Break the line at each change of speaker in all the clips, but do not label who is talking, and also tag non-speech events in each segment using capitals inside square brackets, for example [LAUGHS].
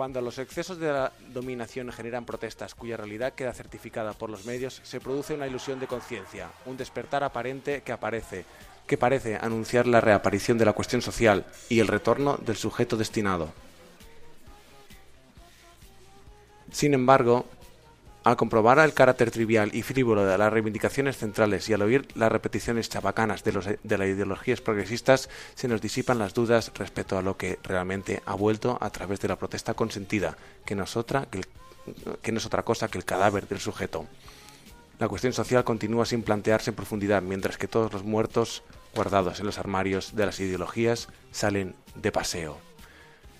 Cuando los excesos de la dominación generan protestas cuya realidad queda certificada por los medios, se produce una ilusión de conciencia, un despertar aparente que aparece, que parece anunciar la reaparición de la cuestión social y el retorno del sujeto destinado. Sin embargo, al comprobar el carácter trivial y frívolo de las reivindicaciones centrales y al oír las repeticiones chabacanas de, los, de las ideologías progresistas, se nos disipan las dudas respecto a lo que realmente ha vuelto a través de la protesta consentida, que no es otra, que, que no es otra cosa que el cadáver del sujeto. La cuestión social continúa sin plantearse en profundidad, mientras que todos los muertos guardados en los armarios de las ideologías salen de paseo.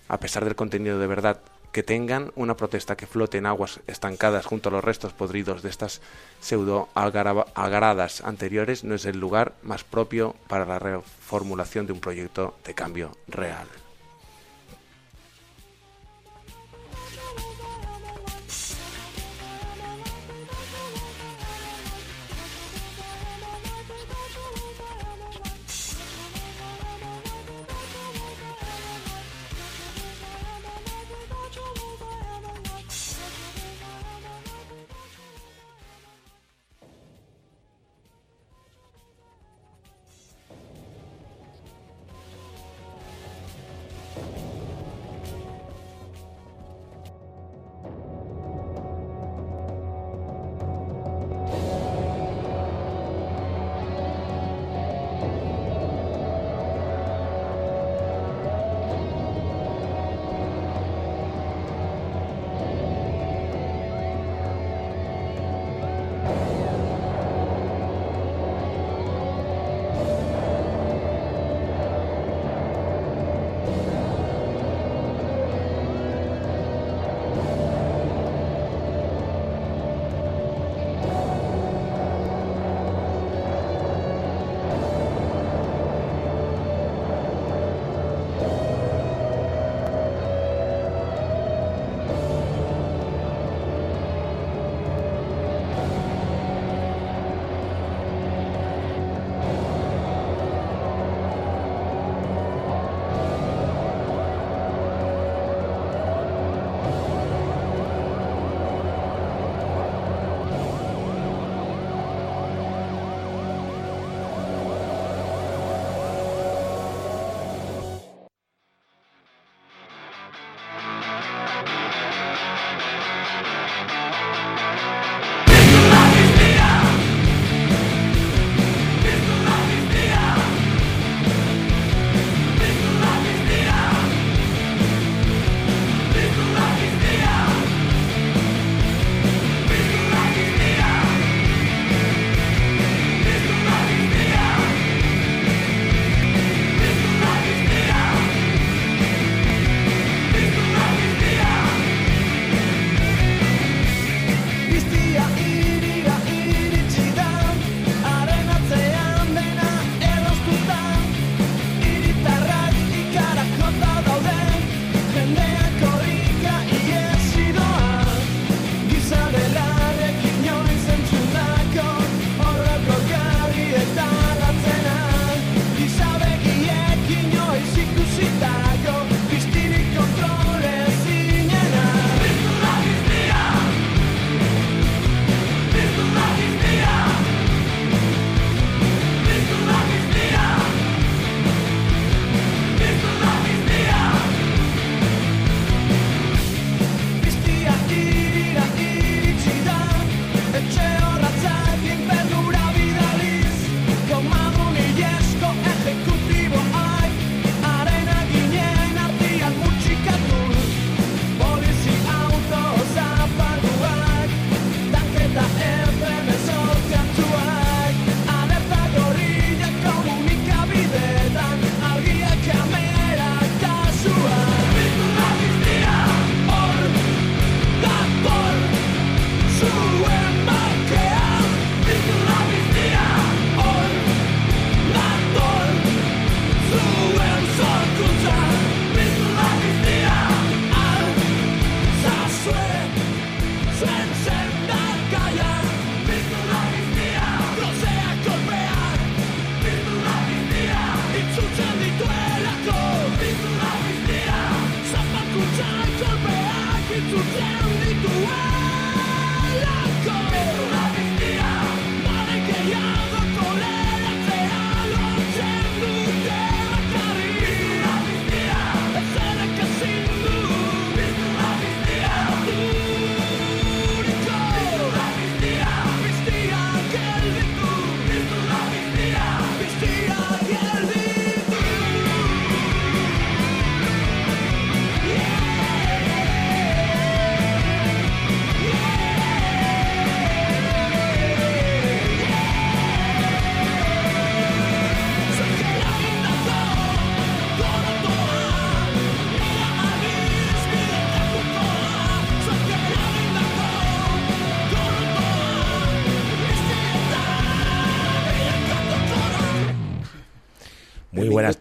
A pesar del contenido de verdad que tengan una protesta que flote en aguas estancadas junto a los restos podridos de estas pseudo agradas anteriores no es el lugar más propio para la reformulación de un proyecto de cambio real.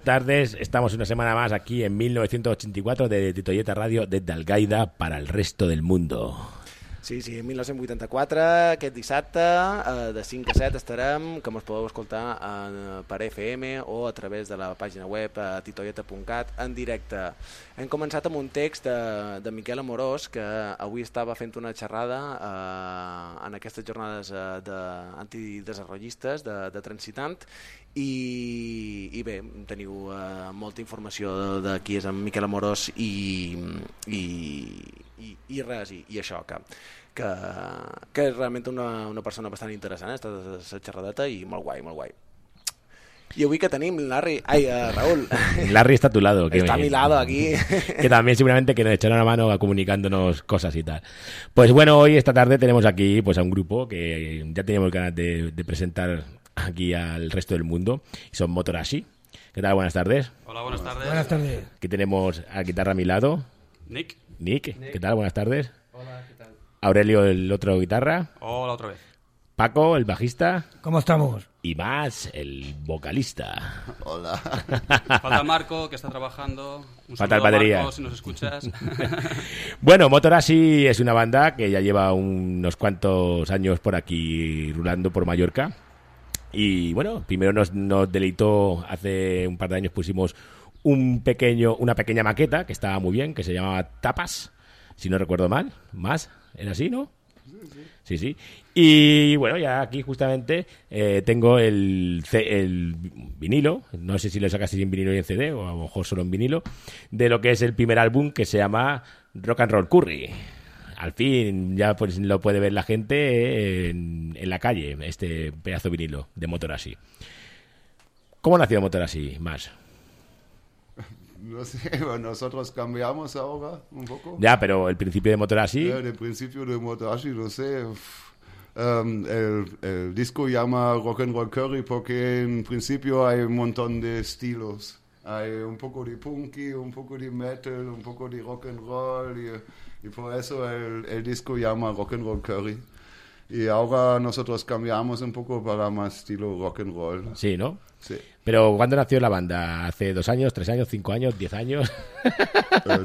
Tardes. Estamos una semana más aquí en 1984 de Titoyeta Radio desde Algaida para el resto del mundo.
Sí, sí, 1984, aquest dissabte, eh, de 5 a 7 estarem, com us podeu escoltar en, per FM o a través de la pàgina web eh, titoieta.cat en directe. Hem començat amb un text de, de Miquel Amorós, que avui estava fent una xerrada eh, en aquestes jornades eh, de, antidesarrollistes de, de Transitant, i, i bé, teniu eh, molta informació de, de qui és en Miquel Amorós i, i, i, i res, i, i això, que, que, que és realment una, una persona bastant interessant, eh, esta xerradeta i molt guai, molt guai. Y hoy que tenim, Larry, ay, uh, Raúl.
Larry está a tu lado.
Que está a mi lado aquí. [LAUGHS]
que también seguramente que nos echará una mano comunicándonos cosas y tal. Pues bueno, hoy esta tarde tenemos aquí pues a un grupo que ya teníamos ganas de, de presentar aquí al resto del mundo. Son Motorashi. ¿Qué tal? Buenas tardes.
Hola, buenas tardes.
Buenas tardes.
Aquí tenemos a guitarra a mi lado.
Nick.
Nick. ¿Qué tal? Buenas tardes.
Hola.
Aurelio, el otro guitarra.
Hola, otra vez.
Paco, el bajista.
¿Cómo estamos?
Y más, el vocalista.
Hola. [LAUGHS]
Falta Marco, que está trabajando. Un
Falta el
saludo,
batería.
Marco, si nos escuchas. [LAUGHS]
Bueno, Motorasi es una banda que ya lleva unos cuantos años por aquí rulando por Mallorca. Y bueno, primero nos, nos deleitó, hace un par de años pusimos un pequeño, una pequeña maqueta que estaba muy bien, que se llamaba Tapas, si no recuerdo mal. ¿Más? ¿Era así, no? Sí, sí. Y bueno, ya aquí justamente eh, tengo el, el vinilo, no sé si lo sacaste en vinilo y en CD, o a lo mejor solo en vinilo, de lo que es el primer álbum que se llama Rock and Roll Curry. Al fin ya pues lo puede ver la gente en, la calle, este pedazo vinilo de Motorasi. ¿Cómo nació Motorasi, más? [LAUGHS]
No sé, [LAUGHS] nosotros cambiamos ahora un poco.
Ya, pero el principio de Motorasi,
Ja, el principio de Motorashi, no sé. uf, em, el, el disco llama Rock and Roll Curry porque en principio hay un montón de estilos. Hay un poco de punky, un poco de metal, un poco de rock and roll y, y por eso el, el disco llama Rock and Roll Curry. Y ahora nosotros cambiamos un poco para más estilo rock and roll.
sí, ¿no?
Sí.
Pero ¿cuándo nació la banda? ¿Hace dos años, tres años, cinco años, diez años?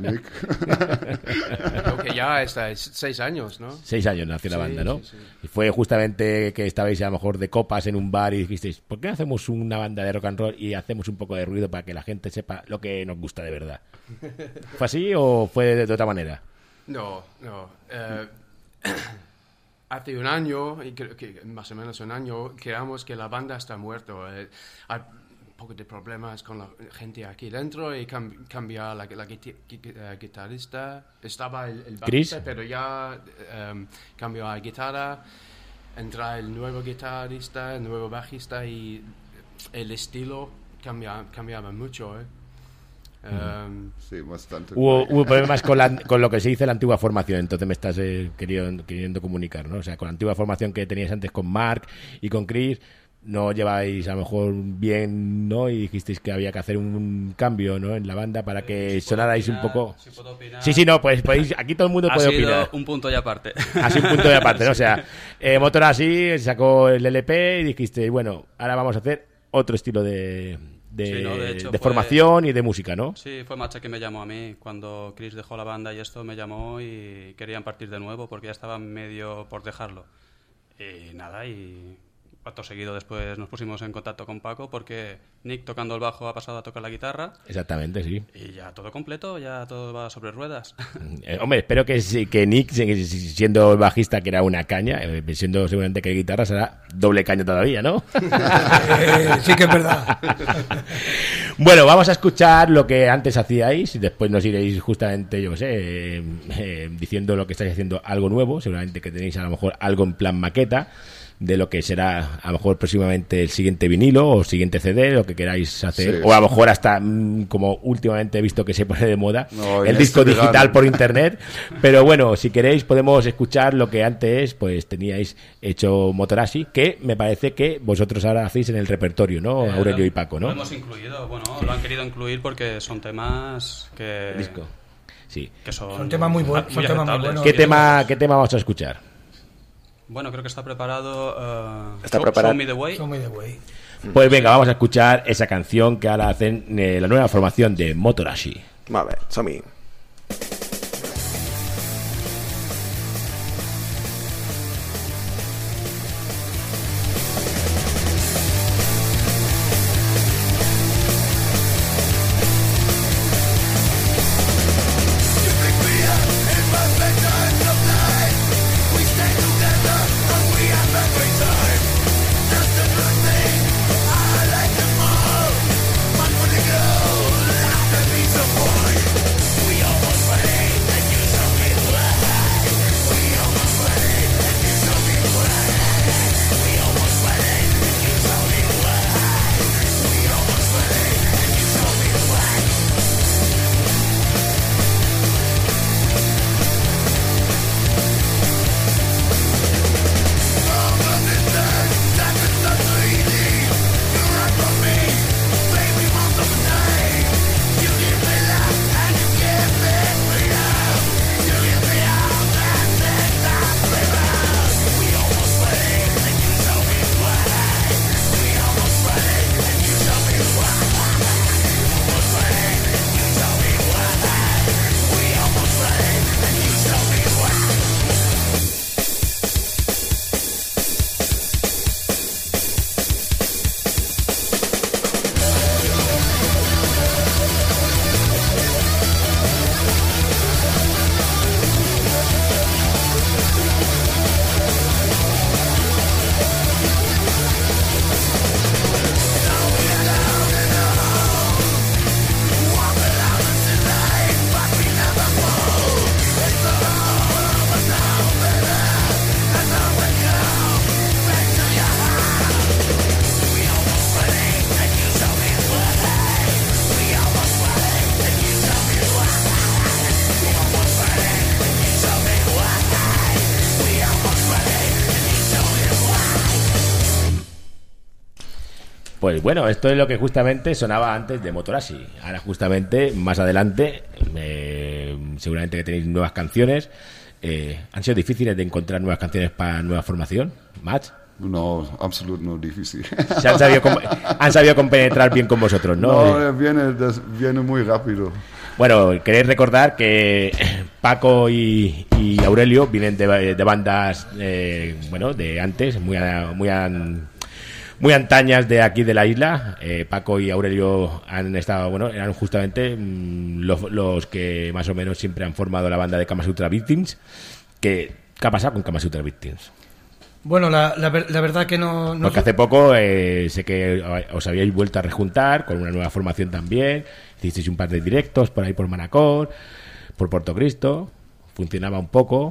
Nick. [LAUGHS]
Creo que ya está, es seis años, ¿no?
Seis años nació la
Sí,
banda, ¿no?
sí, sí.
Y fue justamente que estabais a lo mejor de copas en un bar y dijisteis, ¿por qué no hacemos una banda de rock and roll y hacemos un poco de ruido para que la gente sepa lo que nos gusta de verdad? [LAUGHS] ¿Fue así o fue de, de otra manera?
No, no. eh, hace un año, y creo que más o menos un año, creamos que la banda está muerta. Eh, hay un poco de problemas con la gente aquí dentro y cam- cambia la, la eh, guitarrista. Estaba el, el pero ya eh, cambió a guitarra. Entra el nuevo guitarrista, el nuevo bajista y el estilo cambia, cambiaba mucho. ¿eh? Em,
Sí, bastante.
Hubo, hubo problemas con, la- [LAUGHS] con lo que se dice la antigua formación, entonces me estás eh, queriendo, queriendo comunicar, ¿no? O sea, con la antigua formación que teníais antes con Mark y con Chris, no lleváis a lo mejor bien, ¿no? Y dijisteis que había que hacer un cambio, ¿no? En la banda para que
Si
sonarais un poco...
si puedo opinar.
Sí, sí, no, pues podéis, aquí todo el mundo [LAUGHS]
Ha
puede
sido
opinar.
un punto y aparte.
Así un punto de aparte, ¿no? [LAUGHS] O sea, eh, Motor así sacó el LP y dijiste, bueno, ahora vamos a hacer otro estilo de, de,
Sí, no, de hecho
de
fue-
formación y de música, ¿no?
Sí, fue Macha que me llamó a mí. Cuando Chris dejó la banda y esto me llamó y querían partir de nuevo porque ya estaban medio por dejarlo. Y nada, y acto seguido después nos pusimos en contacto con Paco porque Nick tocando el bajo ha pasado a tocar la guitarra
Exactamente, sí.
y ya todo completo, ya todo va sobre ruedas. [LAUGHS]
Eh, hombre, espero que, que Nick, si- si- siendo el bajista, que era una caña, eh, siendo seguramente que guitarra, será doble caña todavía, ¿no? [LAUGHS]
Eh, sí que es verdad. [LAUGHS]
bueno, vamos a escuchar lo que antes hacíais y después nos iréis justamente, yo sé, eh, eh, diciendo lo que estáis haciendo algo nuevo, seguramente que tenéis a lo mejor algo en plan maqueta de lo que será a lo mejor próximamente el siguiente vinilo o siguiente CD, lo que queráis hacer,
Sí.
o a lo mejor hasta mm, como últimamente he visto que se pone de moda,
No,
el disco digital por internet, pero bueno, si queréis podemos escuchar lo que antes pues teníais hecho Motorasi, que me parece que vosotros ahora hacéis en el repertorio, ¿no?
Eh,
Aurelio
lo-
y Paco, ¿no?
Lo hemos incluido, bueno, lo han querido incluir porque son temas que,
disco. Sí.
que son,
Son temas muy son temas muy
aceptables.
buenos.
¿Qué tema, ¿Qué tema vamos a escuchar?
Bueno, creo que está preparado. eh,
Está
Show-
preparado.
Show Me the Way.
Show me the way.
Pues venga, vamos a escuchar esa canción que ahora hacen eh, la nueva formación de Motorashi.
Vabbè, insomma,
bueno, esto es lo que justamente sonaba antes de Motorashi. Ahora justamente, más adelante, eh, seguramente que tenéis nuevas canciones. Eh, ¿Han sido difíciles de encontrar nuevas canciones para nueva formación? Matt,
No, absolut no difícil. [LAUGHS]
se han sabido, han sabido compenetrar bien con vosotros, ¿no?
No, viene, viene muy rápido.
Bueno, queréis recordar que Paco y, y Aurelio vienen de, de bandas, eh, bueno, de antes, muy, a- muy, an- muy antañas de aquí de la isla. Eh, Paco y Aurelio han estado, bueno, eran justamente mm, los, los que más o menos siempre han formado la banda de Kamasutra Victims. Que, ¿Qué ha pasado con Kamasutra Victims?
Bueno, la, la ver- la verdad que no... no
Porque hace poco eh, sé que os habíais vuelto a rejuntar con una nueva formación también. Hicisteis un par de directos por ahí por Manacor, por Puerto Cristo. Funcionaba un poco.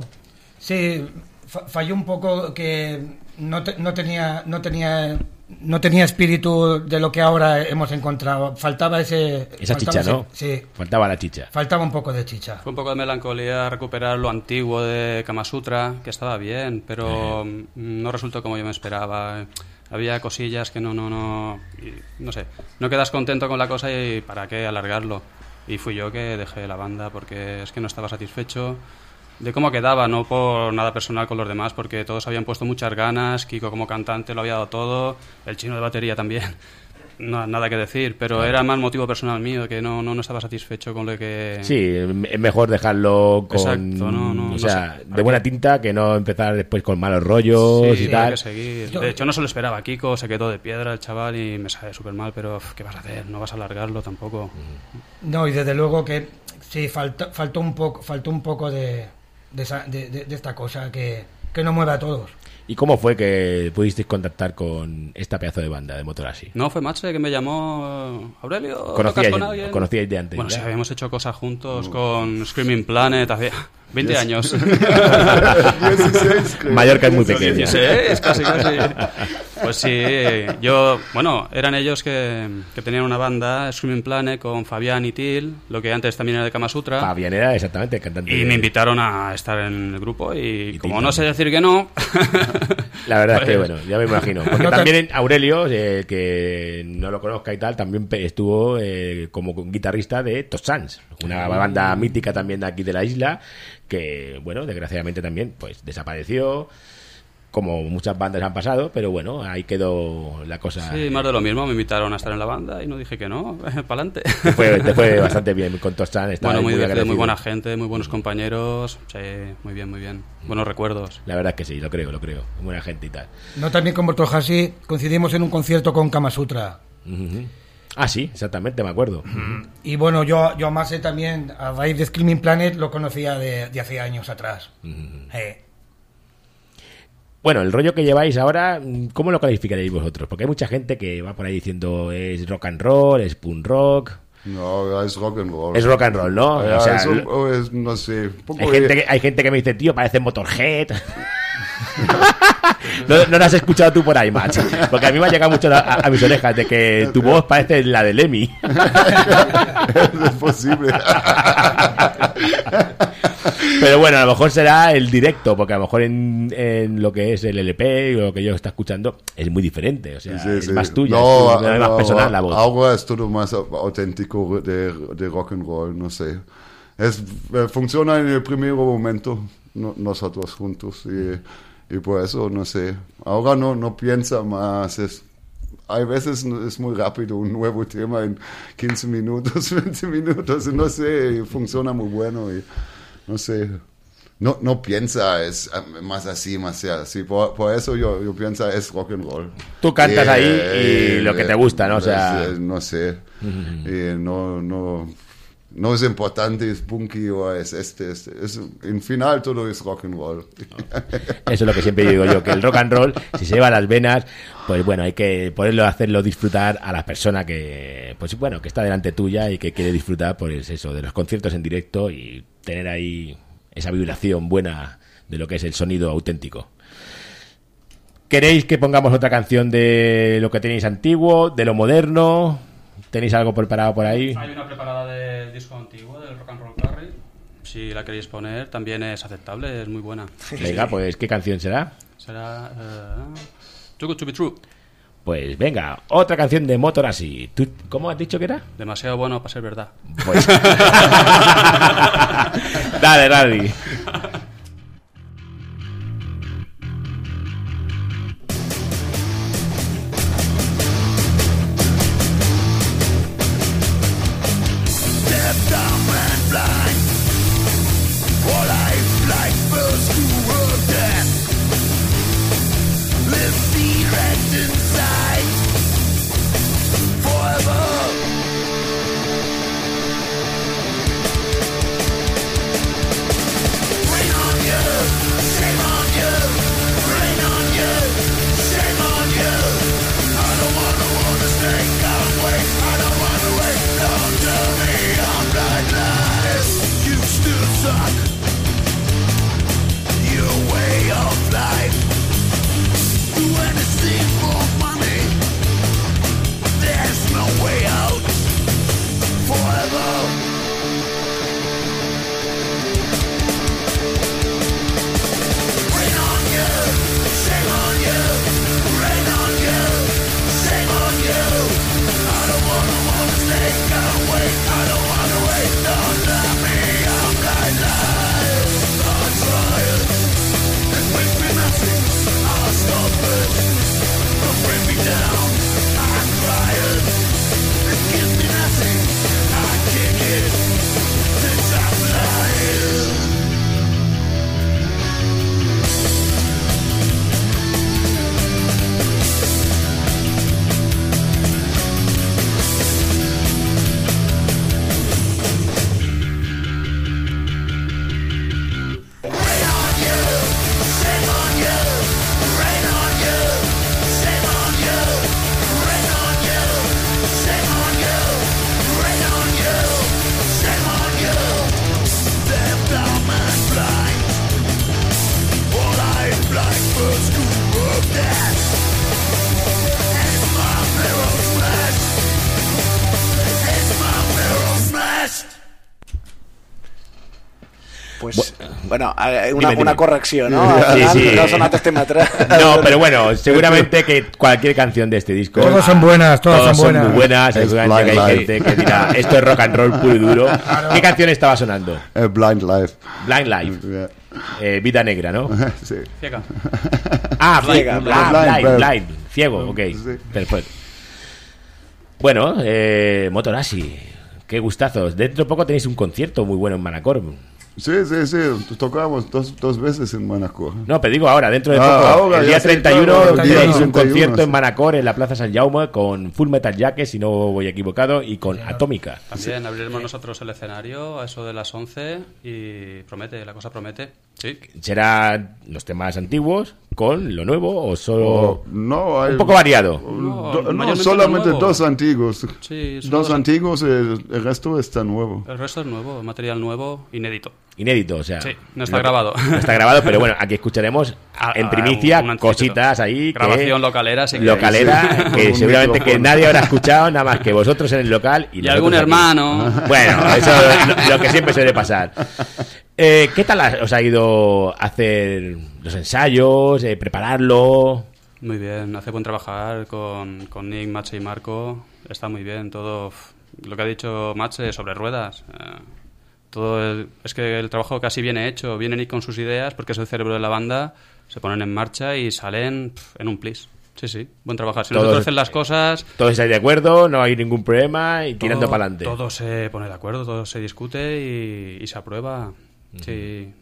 Sí, fa- falló un poco que no, te- no tenía no tenía no tenía espíritu de lo que ahora hemos encontrado. Faltaba ese
Esa
faltaba
chicha, ¿no?
ese- sí,
Faltaba la chicha.
faltaba un poco de chicha.
Fue un poco de melancolía recuperar lo antiguo de Kama Sutra, que estaba bien, pero mm, no resultó como yo me esperaba. Había cosillas que no, no, no. y no sé, no quedas contento con la cosa y para qué alargarlo. Y fui yo que dejé la banda porque es que no estaba satisfecho de cómo quedaba, no por nada personal con los demás, porque todos habían puesto muchas ganas, Kiko como cantante lo había dado todo, el chino de batería también. [LAUGHS] No, nada que decir, pero era más motivo personal mío, que no, no, no estaba satisfecho con lo que...
Sí, es mejor dejarlo con.
Exacto, no, no,
o
no
sea,
sé.
de buena tinta que no empezar después con malos rollos
Sí,
y tal.
que seguir. De hecho, no se lo esperaba. Kiko se quedó de piedra el chaval y me sale súper mal, pero ¿qué vas a hacer? No vas a alargarlo tampoco.
No, y desde luego que sí faltó, faltó un poco faltó un poco de de, esa- de- de- de esta cosa que, que nos mueve a todos.
¿Y cómo fue que pudisteis contactar con esta pedazo de banda de Motorashi?
No, fue Mache que me llamó Aurelio. ¿tocas
¿Conocíais,
con alguien?
conocíais de antes?
Bueno, sí, habíamos hecho cosas juntos con Screaming Planet hace 20 años. [LAUGHS]
16, creo.
Mallorca es muy pequeña.
Sí, es casi, casi. Pues sí, yo, bueno, eran ellos que, que tenían una banda, Screaming Planet, con Fabián y Til, lo que antes también era de Kama Sutra.
Fabián era exactamente el cantante.
Y
de-
me invitaron a estar en el grupo y,
Y
como no sé decir que no... [LAUGHS]
La verdad es que,
pues,
bueno, ya me imagino. [LAUGHS] Porque
No te-
también Aurelio, eh, que no lo conozca y tal, también pe- estuvo eh, como guitarrista de Tossans, una banda mítica también de aquí de la isla, que, bueno, desgraciadamente también, pues desapareció. como muchas bandas han pasado, pero bueno, ahí quedó la cosa.
Sí, más de lo mismo. Me invitaron a estar en la banda y no dije que no. [LAUGHS] Para adelante.
Te fue, te fue bastante bien con Tostan. estaba
Bueno, muy,
muy,
divertido, muy buena gente, muy buenos compañeros. Sí, muy bien, muy bien. Buenos recuerdos.
La verdad es que sí, lo creo, lo creo. Buena gente y tal.
No también con Motohashi coincidimos en un concierto con Kama Sutra.
Ah, sí, exactamente, me acuerdo.
Y bueno, yo, yo a Mase también, a raíz de Screaming Planet, lo conocía de, de hace años atrás. Eh,
Bueno, el rollo que lleváis ahora, ¿cómo lo calificaréis vosotros? Porque hay mucha gente que va por ahí diciendo es rock and roll, es punk rock.
No, es rock and roll.
Es rock and roll, ¿no?
Ya,
O sea,
es no sé, poco
Hay gente, que, hay gente que me dice, tío, parece Motorhead. [LAUGHS] [LAUGHS] no, no lo has escuchado tú por ahí, macho. Porque a mí me ha llegado mucho a, a mis orejas de que tu voz parece la de Lemmy. [LAUGHS]
es posible.
Pero bueno, a lo mejor será el directo, porque a lo mejor en, en lo que es el LP o lo que yo está escuchando es muy diferente. O sea,
Sí,
es
sí.
más tuya,
No,
es, más
no,
personal la voz.
Ahora es todo más auténtico de, de rock and roll, no sé. Es, eh, funciona en el primer momento, no- nosotros juntos, y, y por eso, no sé. Ahora no, no piensa más, es, hay veces es muy rápido un nuevo tema en 15 minutos, [LAUGHS] 20 minutos, no sé, funciona muy bueno, y no sé. No, no piensa, es eh, más así, más así. Por, por eso yo, yo pienso es rock and roll.
Tú cantas
Eh,
ahí y lo que te gusta, ¿no? O
es-
sea-
es- no sé. Y no, no, no es importante, es punky o es este. Es, es- en final todo es rock and roll. [LAUGHS]
Eso es lo que siempre digo yo, que el rock and roll, si se lleva las venas, pues bueno, hay que poderlo hacerlo disfrutar a la persona que, pues bueno, que está delante tuya y que quiere disfrutar, pues eso, de los conciertos en directo y tener ahí esa vibración buena de lo que es el sonido auténtico. ¿Queréis que pongamos otra canción de lo que tenéis antiguo, de lo moderno? ¿Tenéis algo preparado por ahí?
Hay una preparada del disco antiguo, del Rock and Roll Carry. Si la queréis poner, también es aceptable, es muy buena.
Venga, pues ¿qué canción será?
Será. eh, Too Good to Be True.
Pues venga, otra canción de Motorasi. ¿Tú, ¿Cómo has dicho que era?
Demasiado bueno para ser verdad.
Pues. [LAUGHS] [LAUGHS] Dale, Radi.
Pues, bueno, hay una,
Dime,
una
dime.
corrección, ¿no? [LAUGHS]
Sí, sí.
No sonaste este atrás. [LAUGHS]
No, pero bueno, [LAUGHS] seguramente que cualquier canción de este disco.
Todas son buenas, todas son buenas.
muy buenas.
Es
Seguramente que hay gente que dirá, esto es rock and roll puro y duro. ¿Qué canción estaba sonando?
Eh, Blind Life.
Blind Life.
Yeah.
Eh, vida negra, ¿no?
sí.
Ciega.
Ah,
Ciega,
blind, ah,
blind,
blind. Ciego, ok.
Sí.
Perfecto. Bueno, eh, Motorashi, qué gustazos. Dentro de poco tenéis un concierto muy bueno en Manacor.
Sí, sí, sí, tocamos dos, dos veces en Manacor.
No, pero digo ahora, dentro de
Ah,
poco,
ahora,
el día
sé,
31
claro,
el día
tenéis un
31,
concierto en. Manacor, en la Plaza San Jaume, con Full Metal Jacket, si no voy equivocado, y con Atómica.
También abriremos nosotros el escenario a eso de las 11 y promete, la cosa promete. Sí.
¿Serán los temas antiguos con lo nuevo o solo
Oh, no, hay,
un poco variado?
No,
Do- no,
mayormente
solamente dos antiguos.
Sí,
dos antiguos, el, el resto está nuevo.
El resto es nuevo, material nuevo, inédito.
Inédito, o sea.
Sí, no está grabado.
No está grabado, pero bueno, aquí escucharemos [LAUGHS] en primicia
un
cositas ahí. que-
Grabación localera, si
Localera,
queréis.
que
Un
seguramente que nadie habrá escuchado, nada más que vosotros en el local. Y,
Y algún
aquí.
hermano.
Bueno, eso [LAUGHS] es lo, lo que siempre suele pasar. Eh, ¿Qué tal os ha ido hacer los ensayos, eh, prepararlo?
Muy bien, hace buen trabajar con, con Nick, Mache y Marco. Está muy bien todo. Lo que ha dicho Mache sobre ruedas. eh, todo el- es que el trabajo casi viene hecho. Viene Nick con sus ideas porque es el cerebro de la banda. Se ponen en marcha y salen en un plis. Sí, sí, buen trabajar. Si
Todos-
nosotros hacen las cosas.
Todos estáis de acuerdo, no hay ningún problema y tirando para adelante.
Todo se pone de acuerdo, todo se discute y, y se aprueba. Sí.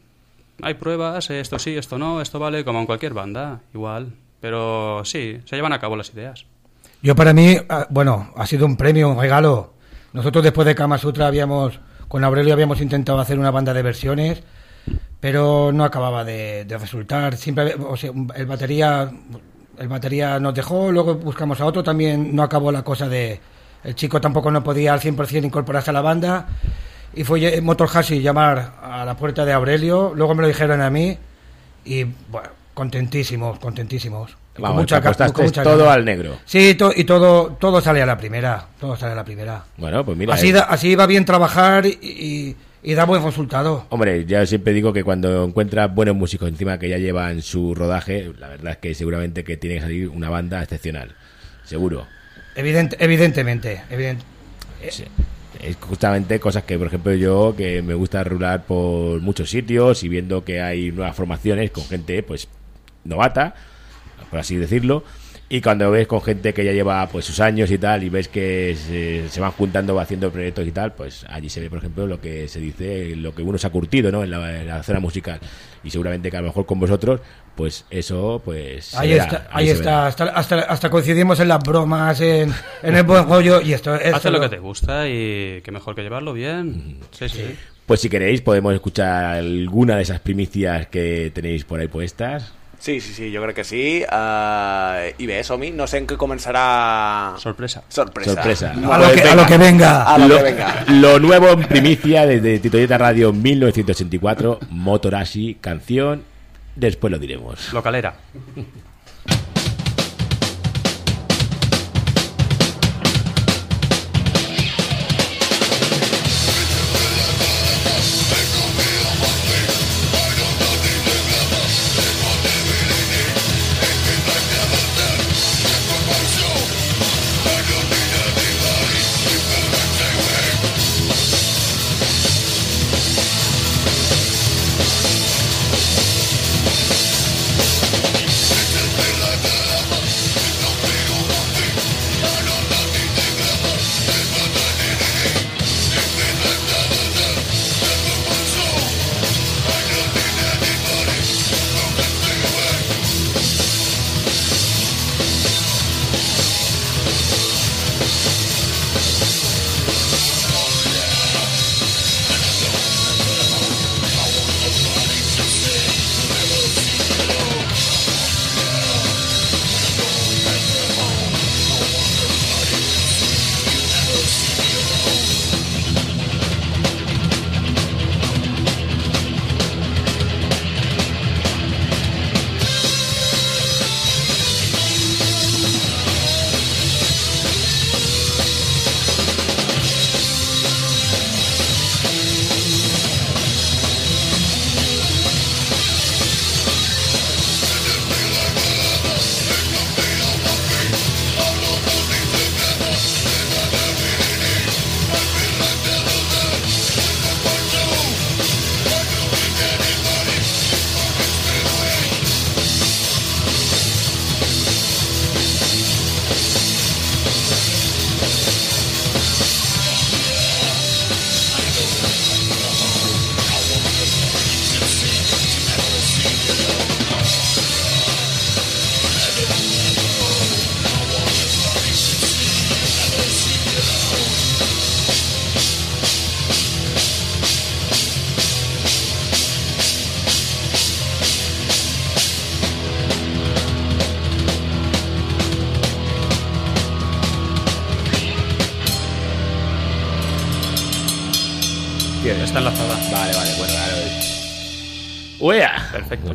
Hay pruebas, eh, esto sí, esto no, esto vale, como en cualquier banda, igual. Pero sí, se llevan a cabo las ideas.
Yo para mí, ah, bueno, ha sido un premio, un regalo. Nosotros después de Kama Sutra habíamos, con Aurelio habíamos intentado hacer una banda de versiones, pero no acababa de, de resultar. Siempre, o sea, el batería, el batería nos dejó, luego buscamos a otro, también no acabó la cosa de, el chico tampoco no podía al 100% incorporarse a la banda. Y fue Motor Hashi llamar a la puerta de Aurelio, luego me lo dijeron a mí, y bueno, contentísimos, contentísimos. Con mucha
te
con muchas
todo
ganas.
al negro.
Sí, to- y todo, todo sale a la primera. Todo sale a la primera.
Bueno, pues mira.
así,
eh,
da- así va bien trabajar y, y- y da buen resultado.
Hombre, ya siempre digo que cuando encuentras buenos músicos encima que ya llevan su rodaje, la verdad es que seguramente que tiene que salir una banda excepcional. Seguro.
Evidente, evidentemente.
Sí. Es justamente cosas que, por ejemplo, yo que me gusta rular por muchos sitios y viendo que hay nuevas formaciones con gente, pues, novata, por así decirlo. Y cuando ves con gente que ya lleva pues sus años y tal, y ves que se, se van juntando, va haciendo proyectos y tal, pues allí se ve, por ejemplo, lo que se dice, lo que uno se ha curtido, ¿no? En la, en la zona musical. Y seguramente que a lo mejor con vosotros, pues eso, pues.
Ahí
verá,
está,
ahí
ahí está. Hasta, hasta, hasta coincidimos en las bromas, en, en el buen rollo. Y esto, esto
Haz lo que te gusta y que mejor que llevarlo bien. Sí, sí.
Pues si queréis, podemos escuchar alguna de esas primicias que tenéis por ahí puestas.
Sí, sí, sí, jo crec que sí. Uh, I bé, som-hi. No sé en què començarà...
Sorpresa.
Sorpresa.
Sorpresa.
A lo que, a lo que venga.
A lo,
lo,
que venga.
lo nuevo en primicia desde Titoyeta Radio 1984, Motorashi, canción, después lo diremos.
Localera.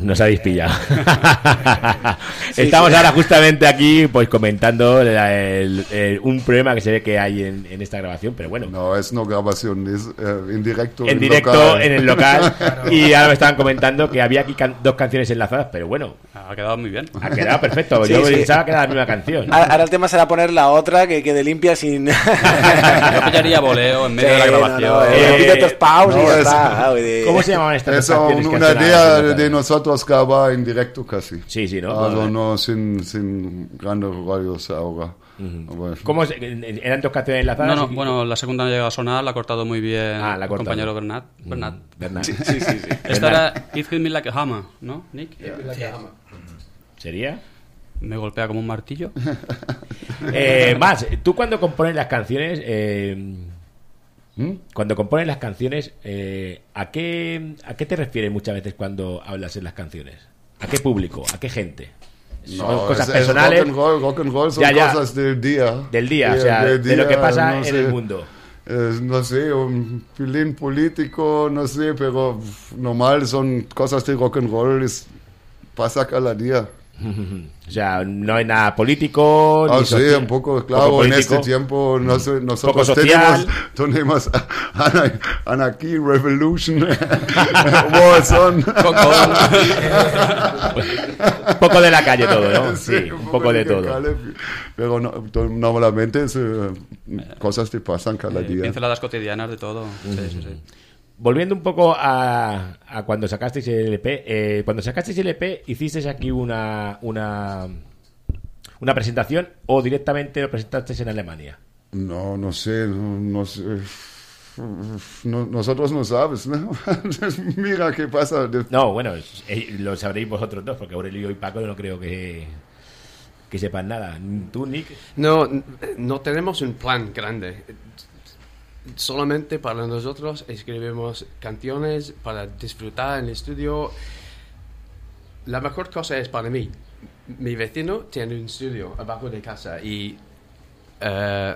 Nos habéis pillado. [LAUGHS] Estamos ahora justamente aquí pues comentando la- el- el- un problema que se ve que hay en, en esta grabación, pero bueno.
No, es no grabación, es eh, en directo.
En
en
directo
local.
en el local [LAUGHS] y ahora me estaban comentando que había aquí can- dos canciones enlazadas, pero bueno,
Ha quedado muy bien.
ha quedado perfecto.
Sí,
Yo
sí.
pensaba que era la misma canción.
Ahora el tema será poner la otra que quede limpia sin. [LAUGHS]
Yo pillaría voleo en medio de la
Sí, no,
grabación.
no,
Eh,
tus paus y
no,
ya
es-
está.
¿Cómo se llamaban estas
Es
canciones? que
una idea de nosotros grabar en directo casi.
Sí, sí, ¿no?
Also no sin, sin grandes ahora. Aber-
¿Cómo se- ¿Eran dos canciones enlazadas?
No, no,
Y-
bueno, la segunda no ha llegado a sonar, la ha cortado muy bien
Ah, la
el compañero Bernat. Bernat.
Bernat.
Sí, sí, sí.
Esta era It Hit Me Like a Hammer, ¿no, Nick?
¿Sería?
Me golpea como un martillo. [LAUGHS]
Eh, más, tú cuando compones las canciones, eh,
¿Mm?
cuando compones las canciones, eh, ¿a qué a qué te refieres muchas veces cuando hablas en las canciones? ¿A qué público? ¿A qué gente? ¿Son
No,
cosas
es- es
personales
Rock and roll, rock and roll son
Ya, ya.
cosas del día.
del día, o sea,
del
de lo que
día,
pasa
no
en
sé.
el mundo?
Eh, no sé, un pilín político, no sé, pero normal son cosas de rock and roll, es, pasa cada día. [LAUGHS]
O sea, no hay nada político.
Ah,
ni
sí,
social-
un poco, claro,
poco
en este tiempo no sé, nosotros
Poco social.
tenemos, tenemos ana- Anarchy, Revolution, [LAUGHS] Warzone.
Un poco de la calle todo, ¿no? Sí,
Sí,
un poco de todo.
calle, Pero no- normalmente es, eh, cosas te pasan cada
Eh,
día.
pinceladas cotidianas de todo. Sí, sí, sí.
Volviendo un poco a, a cuando sacasteis el LP, eh, cuando sacasteis el LP, ¿hicisteis aquí una, una, una presentación o directamente lo presentasteis en Alemania?
No, no sé, no, no sé. No- nosotros no sabes, ¿no? [LAUGHS] Mira qué pasa.
No, bueno, eh, lo sabréis vosotros dos, porque Aurelio y Paco no creo que, que sepan nada. ¿Tú, Nick?
No, n- no tenemos un plan grande. Solamente para nosotros escribimos canciones para disfrutar en el estudio. La mejor cosa es para mí. Mi vecino tiene un estudio abajo de casa y eh,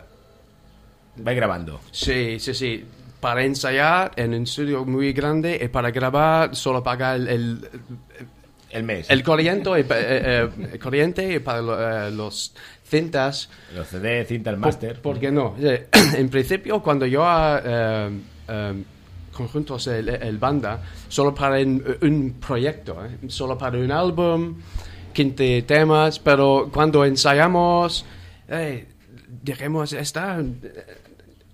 Vais grabando.
sí, sí, sí. Para ensayar en un estudio muy grande y para grabar solo pagar el, el,
El mes.
el corriente, eh, eh, corriente para eh, los cintas.
Los CD, cinta, el máster.
¿Por qué no? Eh, [CLEARS THROAT] En principio, cuando yo eh, eh, conjuntos el, el banda, solo para un, un proyecto, eh, solo para un álbum, 15 temas, pero cuando ensayamos, eh, dijimos, está,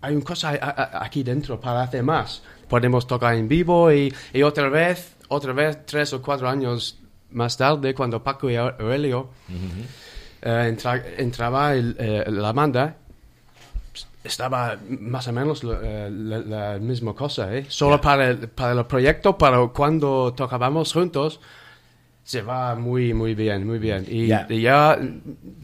hay una cosa a- a- aquí dentro para hacer más. Podemos tocar en vivo y, y otra vez, otra vez, tres o cuatro años más tarde, cuando Paco y Aurelio eh, entra- entraba el, eh, la banda, estaba más o menos eh, la, la misma cosa, ¿eh? Solo para, el, para el proyecto, pero cuando tocábamos juntos, se va muy, muy bien, muy bien. Y
Ya.
y ya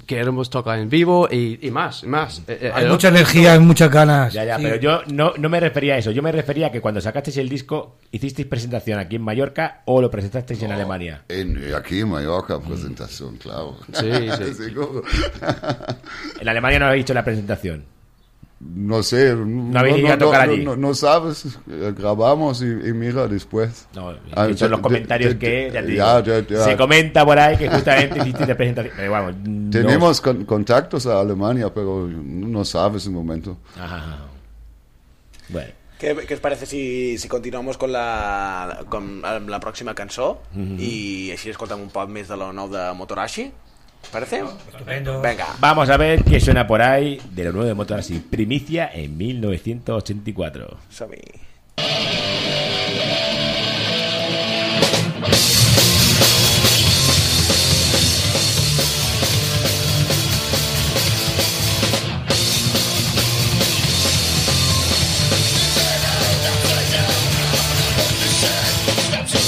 queremos tocar en vivo y, y más, más. Eh, eh,
Hay
el
mucha energía, hay muchas ganas.
Ya, ya,
Sí.
pero yo no, no me refería a eso. Yo me refería a que cuando sacasteis el disco, ¿hicisteis presentación aquí en Mallorca o lo presentasteis en Alemania?
En, aquí en Mallorca, presentación, claro.
Sí, sí. [LAUGHS]
Seguro.
En Alemania no habéis hecho la presentación.
No sé. No,
habéis ido a tocar
no,
allí.
no- no sabes. eh, Grabamos y, y mira después.
No,
Ah,
he dicho en los comentarios
de-
que
de-
ya te
ya,
digo,
ya, ya.
se comenta por ahí que justamente hicisteis la presentación. Pero vamos, no-
Tenemos con- contactos a Alemania, pero no sabes el momento.
Ajá. Bueno,
Què, què us parece si, si continuamos con la, con la pròxima cançó i així escoltem un poc més de lo nou de Motorashi? ¿Os parece?
Estupendo.
Venga.
vamos a ver qué suena por ahí de lo nuevo de Motorasi. Primicia en 1984.
Som-hi.
Thank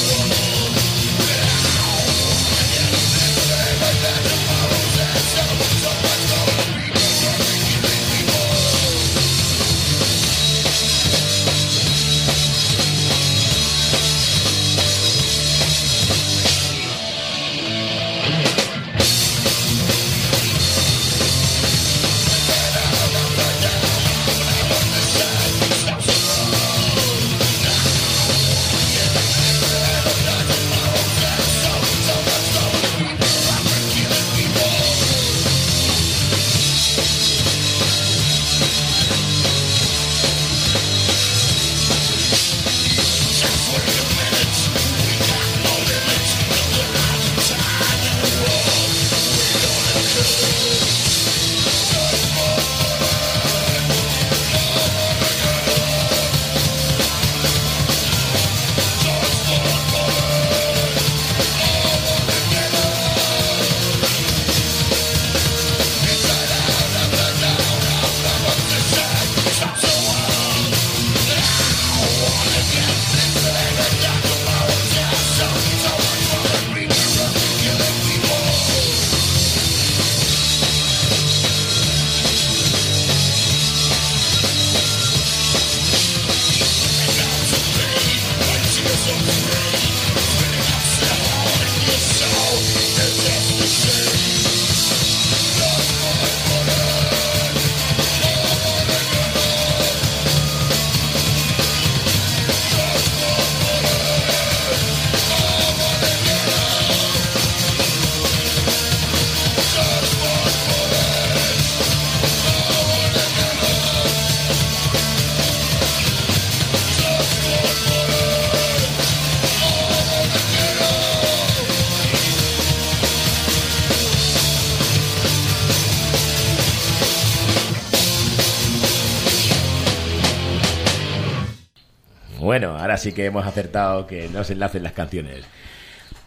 sí que hemos acertado que no se enlacen las canciones.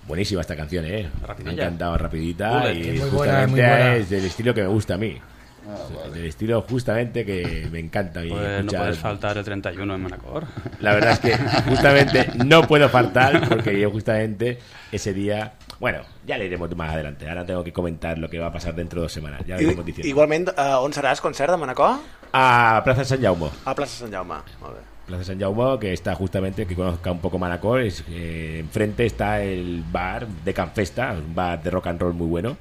Buenísima esta canción, ¿eh? Me ha
Rapidilla.
encantado, rapidita.
Bullet.
y
Es muy buena,
justamente
buena.
es del estilo que me gusta a mí.
Ah,
Del estilo justamente que me encanta
Pues no
escuchar.
puedes faltar el 31 en Manacor.
La verdad es que justamente no puedo faltar porque yo justamente ese día... Bueno, ya le iremos más adelante. Ahora tengo que comentar lo que va a pasar dentro de dos semanas. Ya
I,
diciendo.
igualment, eh, on seràs concert de Manacor?
A Plaza San Jaume.
A plaça Sant Jaume. Molt bé.
Plaza San Jaume, que está justamente, que conozca un poco Manacor, es, eh, enfrente está el bar de Canfesta, un bar de rock and roll muy bueno.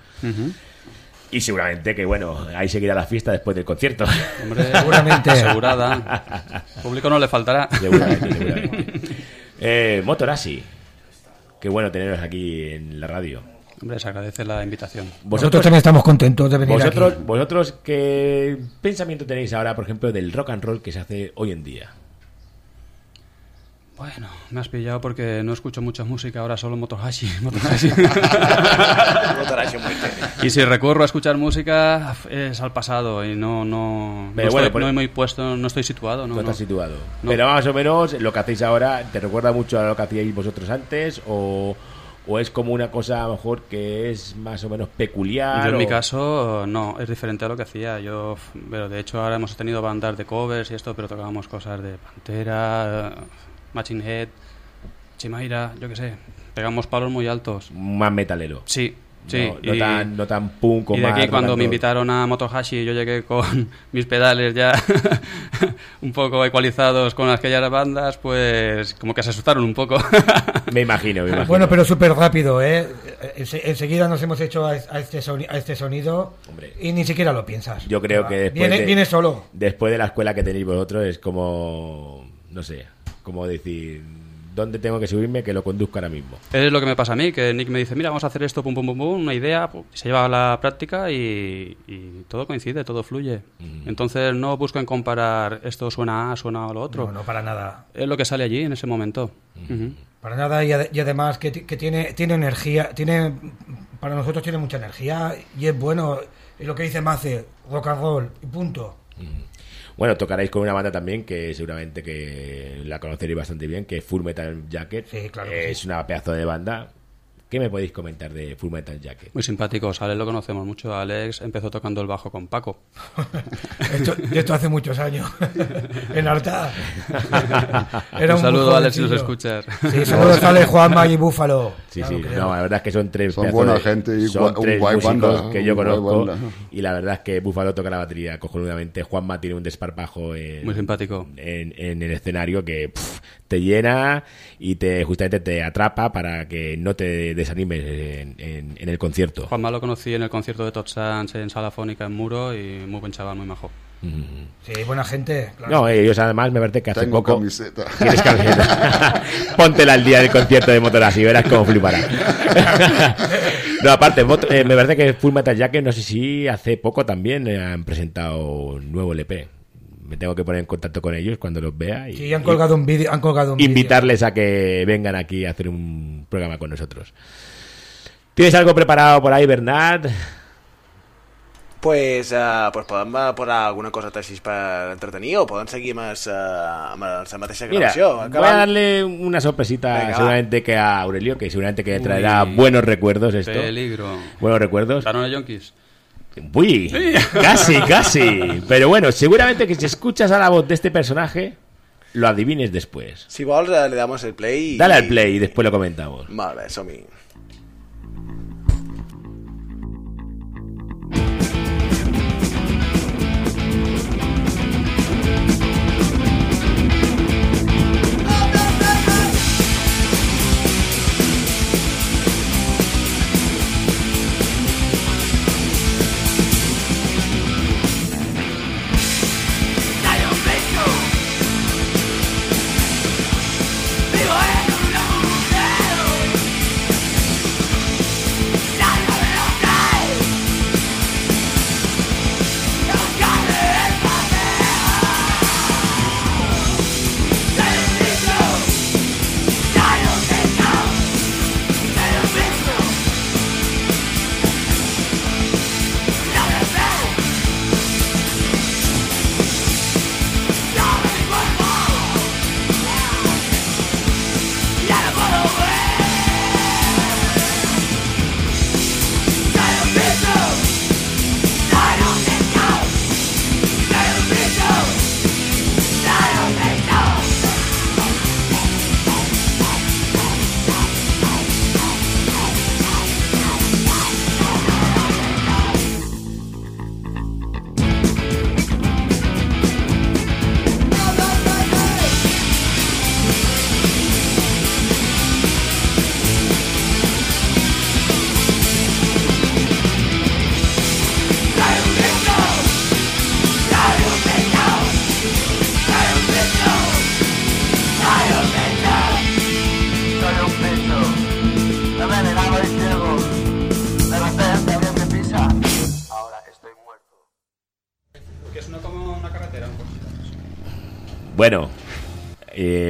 Y seguramente que, bueno, ahí seguirá la fiesta después del concierto.
Hombre, [LAUGHS]
Seguramente.
Asegurada. Público no le faltará.
seguramente, seguramente. Eh, Motorasi, qué bueno teneros aquí en la radio.
Hombre, se agradece la invitación.
Nosotros también estamos contentos de venir
Vosotros,
aquí.
vosotros, ¿qué pensamiento tenéis ahora, por ejemplo, del rock and roll que se hace hoy en día?
Bueno, me has pillado porque no escucho mucha música, ahora solo Motohashi. [LAUGHS] Motohashi.
Motorhashi muy bé.
y si recurro a escuchar música es al pasado y no no
Pero
no,
bueno,
estoy, no muy puesto, no estoy situado, no,
No
no.
estás situado.
No.
Pero más o menos lo que hacéis ahora, ¿te recuerda mucho a lo que hacíais vosotros antes? ¿O, o es como una cosa a lo mejor que es más o menos peculiar?
Yo en
o-
mi caso no, es diferente a lo que hacía. Yo, pero de hecho ahora hemos tenido bandas de covers y esto, pero tocábamos cosas de Pantera, Machine Head, Chimaira, yo qué sé. Pegamos palos muy altos.
Más metalero.
Sí, sí.
No, no
y,
tan, no tan punk o
y de aquí cuando
and
me invitaron a Motohashi yo llegué con [LAUGHS] mis pedales ya [LAUGHS] un poco ecualizados con aquellas bandas, pues como que se asustaron un poco. [LAUGHS]
Me imagino, me imagino.
Bueno, pero súper rápido, ¿eh? Ense- Enseguida nos hemos hecho a, este, soni- a este sonido
Hombre.
y ni siquiera lo piensas.
Yo creo que después
Viene,
de-
viene solo.
Después de la escuela que tenéis vosotros es como, no sé, como decir, ¿dónde tengo que subirme que lo conduzco ahora mismo?
Es lo que me pasa a mí, que Nick me dice, mira, vamos a hacer esto, pum, pum, pum, pum, una idea, pum, se lleva a la práctica y, y todo coincide, todo fluye. Entonces no busco en comparar esto suena a, suena a lo otro.
No, no, para nada.
Es lo que sale allí en ese momento.
Para nada y, ade- y además que, ti- que tiene, tiene energía, tiene para nosotros tiene mucha energía y es bueno. Y lo que dice Mace, rock and roll y punto.
Bueno, tocaréis con una banda también que seguramente que la conoceréis bastante bien, que es Full Metal Jacket.
Sí, claro que
Es
sí.
una pedazo de banda. ¿Qué me podéis comentar de Full Metal Jacket?
Muy simpáticos, Alex lo conocemos mucho. Alex empezó tocando el bajo con Paco. [LAUGHS]
Esto, esto hace muchos años. [LAUGHS] en Arta. [LAUGHS]
un saludo, Alex, si nos escuchas.
Sí, saludos Alex, Juanma y Búfalo.
Sí,
Claro,
sí, no, la verdad es que son tres
Son buena
de-
gente y
son
un
tres
guay
músicos
banda,
que yo
un
conozco
banda.
y la verdad es que Búfalo toca la batería cojonudamente, Juanma tiene un desparpajo en,
Muy simpático.
en, en el escenario que pff, te llena y te justamente te atrapa para que no te desanimes en, en- en el concierto.
Juanma lo conocí en el concierto de Todd Sands en Sala Fónica en Muro y muy buen chaval, muy majo.
Sí, buena gente. claro.
No, ellos además me parece que hace
Tengo
poco...
camiseta. [LAUGHS]
¿Tienes camiseta? [LAUGHS] Póntela al día del concierto de Motorasi y verás cómo flipará. [LAUGHS] no, aparte, eh, me parece que Full Metal Jacket, no sé si hace poco también eh, han presentado un nuevo LP. Me tengo que poner en contacto con ellos cuando los vea y,
Sí, han colgado un vídeo, han colgado un
invitarles a que vengan aquí a hacer un programa con nosotros. ¿Tienes algo preparado por ahí, Bernat?
Pues, uh, pues podem uh, posar alguna cosa així per entretenir o podem seguir amb, es, uh, amb la mateixa
Mira, voy a darle una sorpresita
Venga, va.
seguramente que a Aurelio, que seguramente que traerá
Uy,
buenos recuerdos esto.
Peligro.
Buenos recuerdos.
Danone Yonkis.
Uy, casi, casi. Pero bueno, seguramente que si escuchas a la voz de este personaje, lo adivines después.
Si vols, uh, le damos el play i...
Dale al play y después lo comentamos.
Molt bé, som-hi.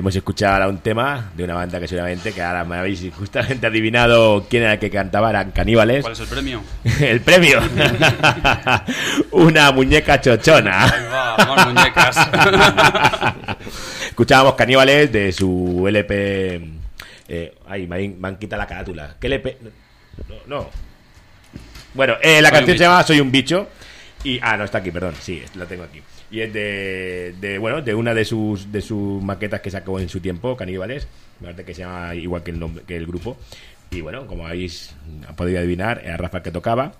Hemos escuchado ahora un tema de una banda que seguramente, que ahora me habéis justamente adivinado quién era el que cantaba, eran caníbales.
¿Cuál es el premio? [LAUGHS]
el premio. [LAUGHS] una muñeca chochona.
Ahí va, más muñecas. [LAUGHS]
Escuchábamos caníbales de su LP. Eh, ay, me han, quitado la carátula. ¿Qué LP? No, no. Bueno, eh, la
Soy
canción se llama Soy un bicho. Y. Ah, no, está aquí, perdón. Sí, la tengo aquí. Y es de, de, bueno, de una de sus, de sus maquetas que sacó en su tiempo, Caníbales. Que se llama igual que el, nombre, que el grupo. Y bueno, como habéis podido adivinar, era Rafa el que tocaba.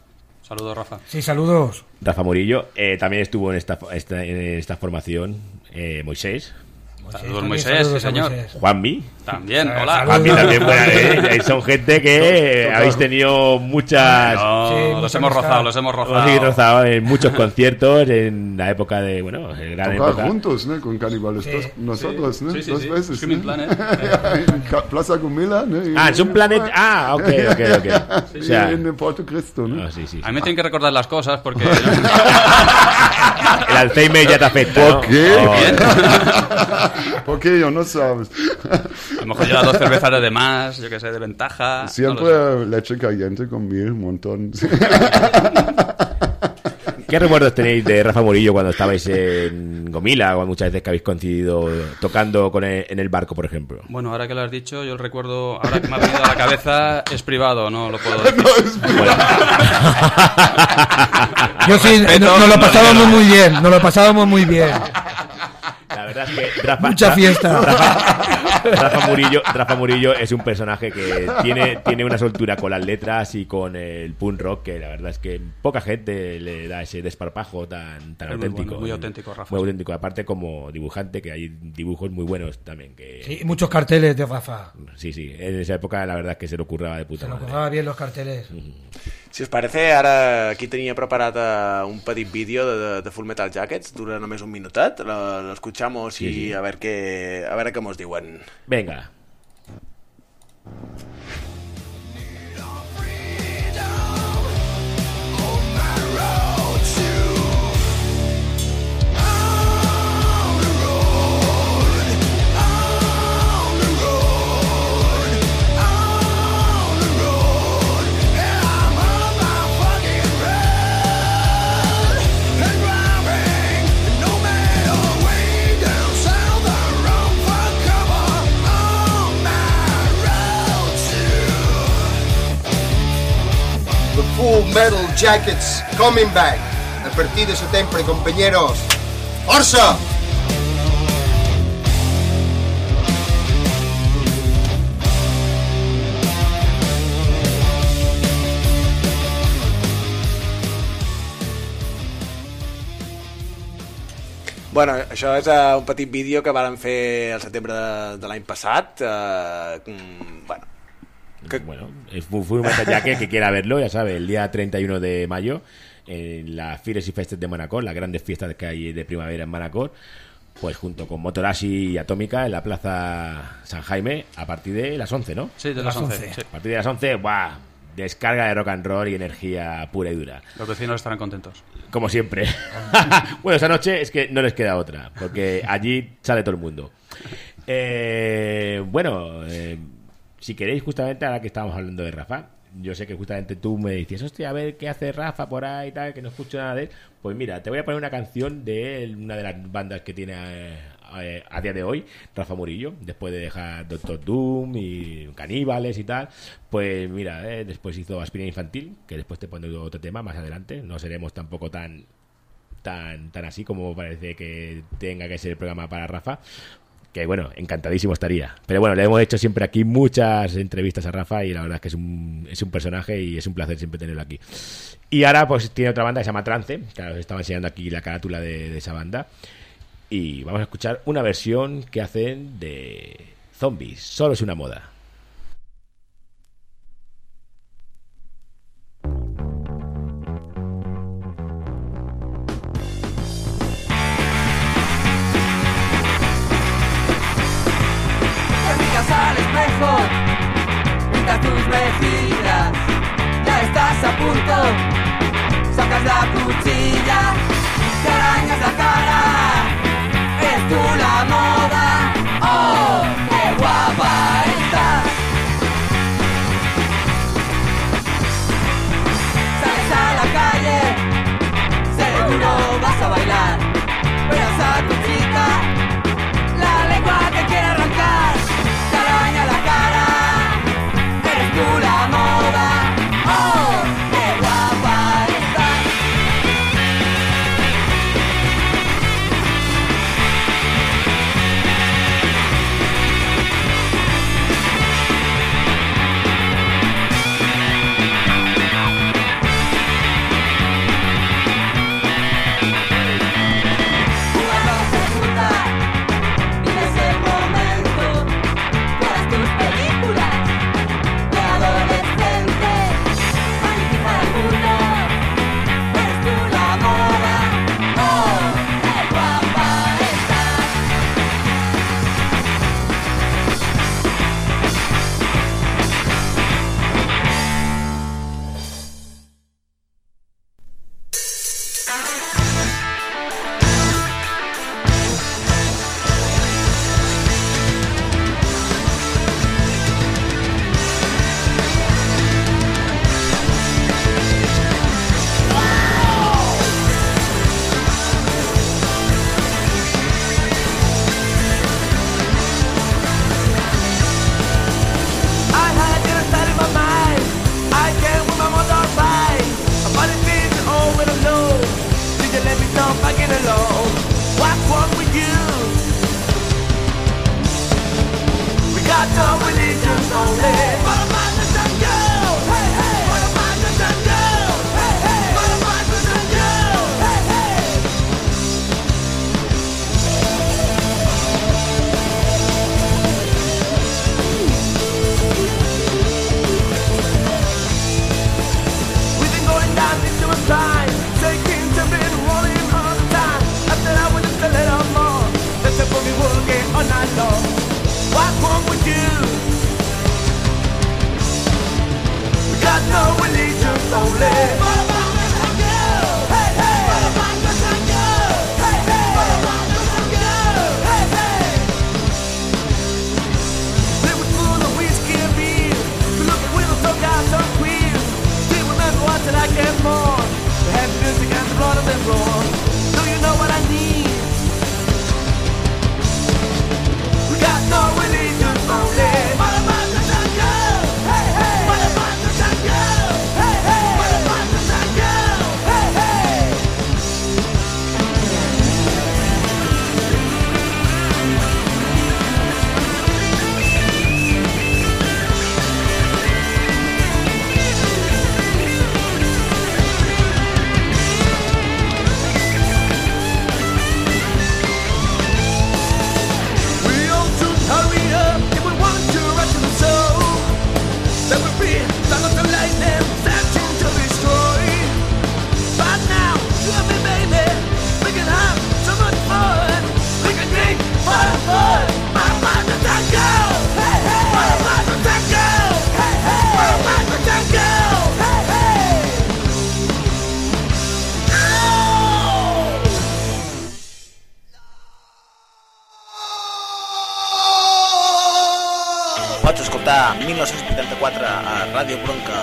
Saludos, Rafa.
Sí, saludos.
Rafa Murillo. Eh, también estuvo en esta, esta- en esta formación eh, Moisés,
Saludos, Moisés,
saludos
sí, señor.
Moisés.
Juanmi.
También, hola.
saludos.
Juanmi también, bueno, [LAUGHS] eh, son gente que
Total.
habéis tenido muchas...
No,
Sí,
los hemos rozado, los hemos
Hemos
rozado.
rozado en muchos conciertos en la época de, bueno, en gran
Tocar
época.
juntos, ¿no? Con Caníbales.
Sí.
nosotros, ¿no?
Sí, sí,
Dos
sí.
veces. ¿no?
Planet.
en [LAUGHS] Plaza Gomila, ¿no? Y-
Ah, es un planeta... Ah, ok, ok, ok. [LAUGHS] O sea,
en Porto Cristo, ¿no?
ah, sí, sí.
A mí me tienen que recordar las cosas porque
El Alzheimer ya te afecta, ¿no?
¿Por qué?
Oh,
¿Por qué yo no sabes?
A lo mejor lleva dos cervezas de más, yo que sé, de ventaja. no
Siempre
sé.
leche caliente con miel, un montón. [LAUGHS]
¿Qué recuerdos tenéis de Rafa Murillo cuando estabais en Gomila o muchas veces que habéis coincidido tocando con él en el barco, por ejemplo?
Bueno, ahora que lo has dicho, yo el recuerdo, ahora que me ha venido a la cabeza, es privado, no lo puedo decir. [LAUGHS]
Yo sí,
Respeto,
no- nos lo
no
pasábamos muy bien, nos lo pasábamos muy bien.
La verdad es que Rafa,
Mucha fiesta.
Rafa, Rafa Murillo, Rafa Murillo es un personaje que tiene, tiene una soltura con las letras y con el punk rock que la verdad es que poca gente le da ese desparpajo tan, tan
muy
auténtico.
bueno, muy auténtico, Rafa,
Muy auténtico. Aparte como dibujante que hay dibujos muy buenos también. Que,
Sí, muchos carteles de Rafa.
sí, sí. En esa época la verdad es que se lo curraba de puta
Se nos
madre.
curraba bien los carteles.
Si us parece, ara aquí tenia preparat eh, un petit vídeo de, de, de Full Metal Jackets, dura només un minutet, lo, lo escuchamos
Sí,
y
sí.
a ver qué a veure què mos diuen.
Venga.
Jackets coming back. A partir de setembro, compañeros. ¡Forza!
Bueno, això és uh, un petit vídeo que varen fer al setembre de, de l'any passat. Uh, bueno,
Bueno, es fue un Metal que quiera verlo, ya sabe, el día 31 de mayo, en las Fires y Festes de Manacor, las grandes fiestas que hay de primavera en Manacor, pues junto con Motorashi y Atómica en la Plaza San Jaime a partir de las 11, ¿no?
Sí, de las 11. sí.
A partir de las 11, ¡buah! Descarga de rock and roll y energía pura y dura.
Los vecinos estarán contentos.
Como siempre. [LAUGHS] [LAUGHS] bueno, esa noche es que no les queda otra, porque allí sale todo el mundo. Eh, bueno, eh, si queréis, justamente ahora que estábamos hablando de Rafa, yo sé que justamente tú me decías, hostia, a ver qué hace Rafa por ahí y tal, que no escucho nada de él. Pues mira, te voy a poner una canción de una de las bandas que tiene eh, a día de hoy, Rafa Murillo, después de dejar Doctor Doom y Caníbales y tal. Pues mira, eh, después hizo Aspirina Infantil, que después te pondré otro tema más adelante. No seremos tampoco tan tan, tan así como parece que tenga que ser el programa para Rafa. Que bueno, encantadísimo estaría. Pero bueno, le hemos hecho siempre aquí muchas entrevistas a Rafa y la verdad es que es un, es un personaje y es un placer siempre tenerlo aquí. Y ahora pues tiene otra banda que se llama Trance, que os estaba enseñando aquí la carátula de, de esa banda. Y vamos a escuchar una versión que hacen de Zombies, solo es una moda.
Tus mejillas, ya estás a punto, sacas la cuchilla, te arañas la cara, es tu la
ne gurinka.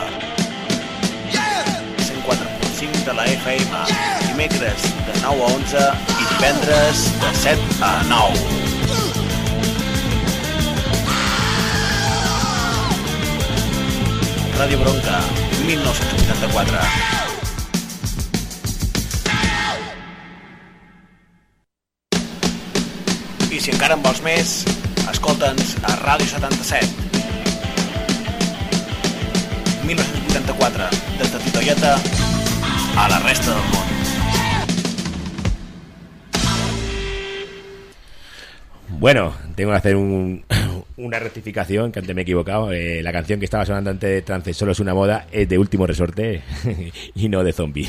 Bueno, tengo que hacer un- [COUGHS] una rectificación, que antes me he equivocado. Eh, la canción que estaba sonando antes de Trance Solo es una moda es de Último Resorte [LAUGHS] y no de Zombie.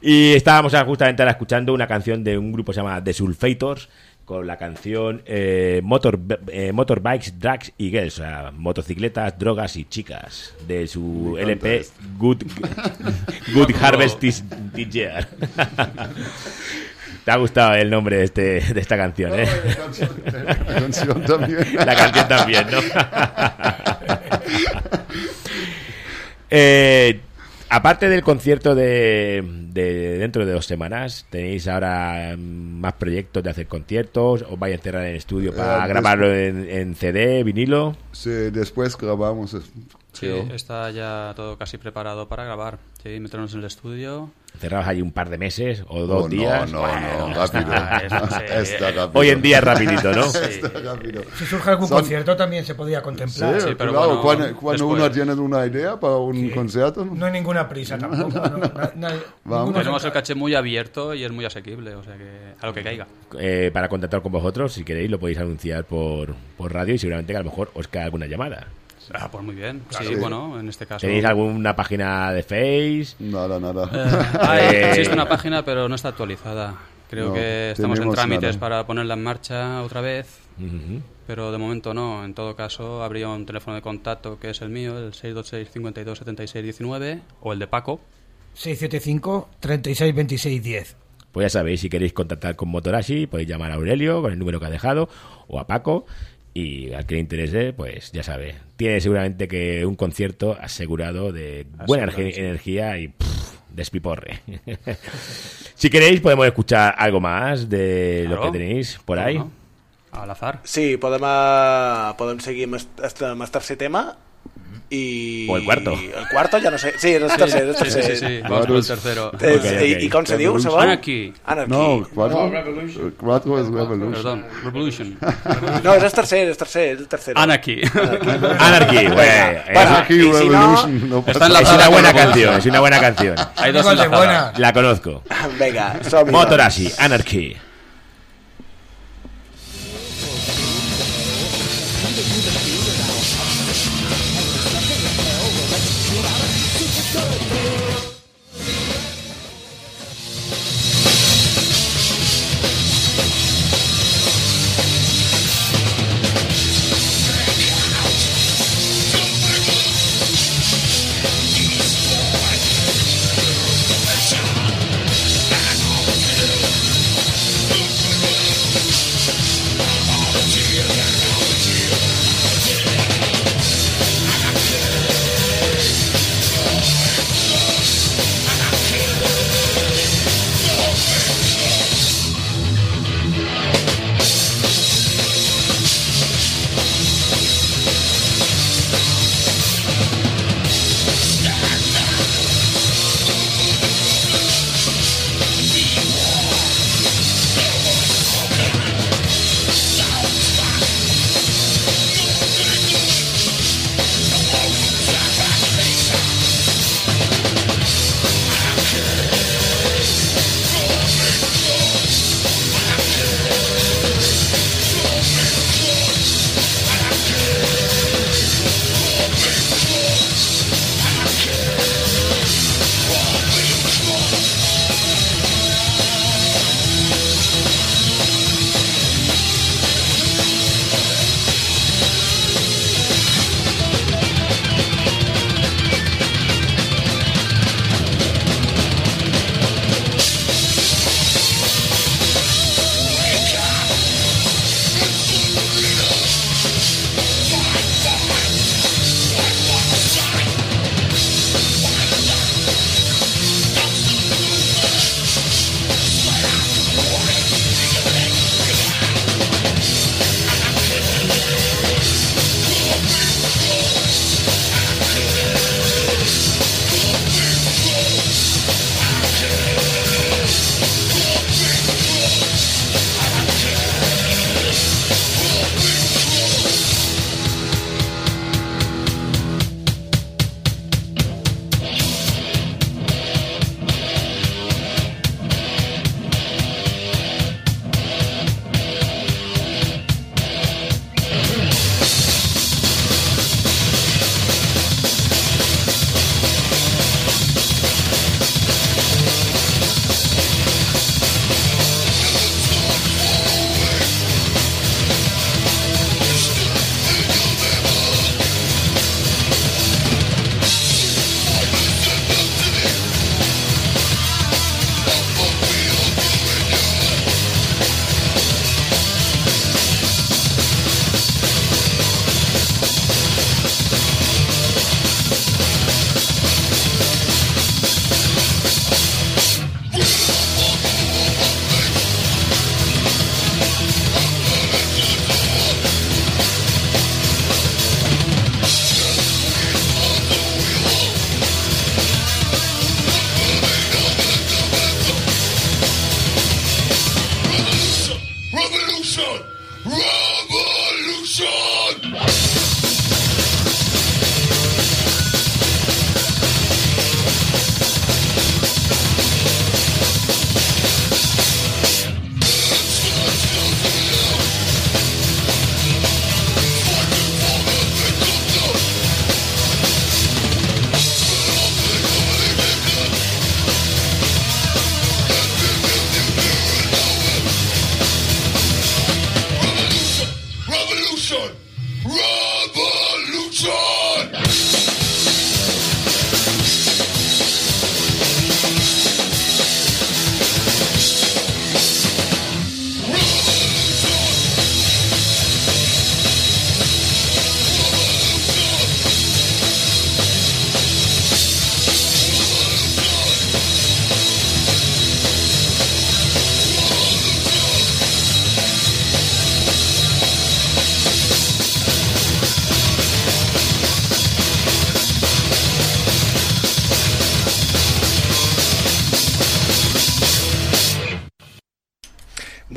Y estábamos justamente ahora escuchando una canción de un grupo que se llama The Sulfators con la canción eh, Motor, eh, Motorbikes, Drugs y Girls, o sea, motocicletas, drogas y chicas, de su
Me
LP. Good, Good [LAUGHS] Harvest This [LAUGHS] Year. Te ha gustado el nombre de, este, de esta canción, ¿eh?
la canción- la canción también. [LAUGHS]
La canción también, ¿no? [LAUGHS] Eh, aparte del concierto de, de dentro de dos semanas, ¿tenéis ahora más proyectos de hacer conciertos? ¿Os vais a encerrar en estudio para
Eh,
grabarlo en, en CD, vinilo?
Sí, después grabamos.
Sí, está ya todo casi preparado para grabar. Sí, meternos en el estudio.
Cerrados ahí un par de meses o dos
Oh, no,
días.
no,
Bueno,
no, rápido.
eso sí. [LAUGHS]
Está rápido.
Hoy en día es rapidito, ¿no? [LAUGHS]
Está rápido.
Si surge algún
Son-
concierto también se podría
Sí,
contemplar.
Sí, pero
claro,
bueno,
cuando, uno tiene una idea para un concierto,
No hay ninguna prisa tampoco. no,
Vamos.
Tenemos el caché muy abierto y es muy asequible, o sea que a lo que caiga.
Eh, para contactar con vosotros, si queréis, lo podéis anunciar por, por radio y seguramente que a lo mejor os cae alguna llamada.
Ah, pues muy bien. Sí,
Sí.
bueno, en este caso.
¿Tenéis alguna página de Face?
nada, nada.
Eh, hay-
Eh,
existe una página, pero no está actualizada. Creo
No,
que estamos en trámites
nada.
para ponerla en marcha otra vez,
Ujú.
pero de momento no. En todo caso, habría un teléfono de contacto que es el mío, el 626 52 76 19, o el de Paco.
675 36 26 10.
Pues ya sabéis, si queréis contactar con Motorashi, podéis llamar a Aurelio con el número que ha dejado o a Paco. Y al que le interese, pues ya sabe. Tiene seguramente que un concierto asegurado de buena
Asegurado,
energe-
sí.
energía y pff, despiporre. [LAUGHS] si queréis, podemos escuchar algo más de lo que tenéis por ahí.
¿no? Al azar.
Sí, podem, eh, podem seguir el, amb el tercer tema i...
O el cuarto.
El cuarto, ja no sé. Sí, és el tercer, és el
Sí, sí, sí, sí. Vamos con el tercero.
Se diu,
Revolution.
segon?
Anarchy.
Anarchy.
No, cuatro, eh, cuatro es Revolution.
Perdón, Revolution.
No, és el tercer, el tercer, és el tercer.
Anarchy.
Anarchy, güey.
Venga,
Es-
bueno,
Aquí
y si no-
Revolution. no
Está
pasa
en la
es una buena
Revolution.
canción, es una buena canción.
Hay dos.
La conozco.
Vinga, som-hi.
Motorashi, Anarchy.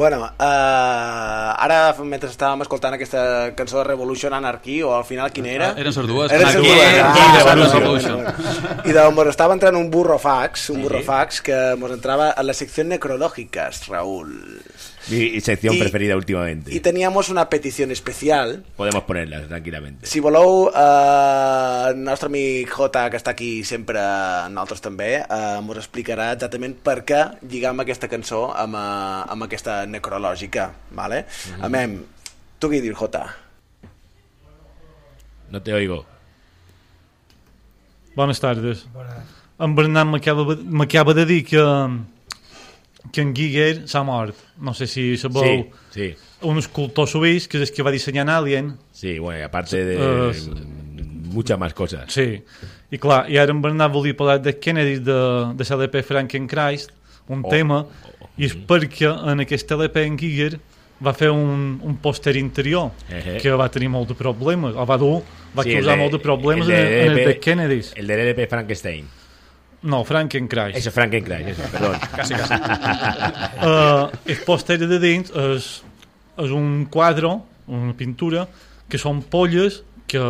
Bueno, uh, ara, mentre estàvem escoltant aquesta cançó de Revolution Anarchy, o al final quina era?
Ah, eren les dues.
Eren les dues.
i
Ah,
Revolution.
bueno. I doncs mos estava entrant un burrofax, un burrofax que mos entrava a la secció necrològiques, Raúl.
Mi sección
Y-
preferida últimamente.
Y teníamos una petición especial.
Podemos ponerla tranquilamente.
Si voleu, eh, el nostre amic Jota, que està aquí sempre, nosaltres també, eh, mos explicarà exactament per què lligam aquesta cançó amb, eh, amb aquesta necrològica. Vale?
Mhm.
Amem, tu què dius, Jota?
No te oigo.
Bones tardes. En Bernat m'acaba de dir que, que en Giger s'ha mort. No sé si sabeu.
Sí, sí.
Un escultor suís que és el que va dissenyar en Alien.
Sí, bueno, y aparte de
Eh,
mm, muchas más cosas.
Sí. I clar, i ara en Bernat volia parlar de Kennedy de, de l'LP Frankenchrist, un
Oh,
tema, i és perquè en aquest LP en Giger va fer un, un pòster interior
Ejé.
que va tenir molt de problemes, o va dur, va
Sí,
causar
de-
molt de problemes
el
en,
de
en el
LP
de Kennedys.
El del LP Frankenstein.
No, Frankenchrist.
Eso, Frankenchrist, eso, perdón. [LAUGHS]
Casi, casi.
uh, el pòster de dins és, és un quadre, una pintura, que són polles que,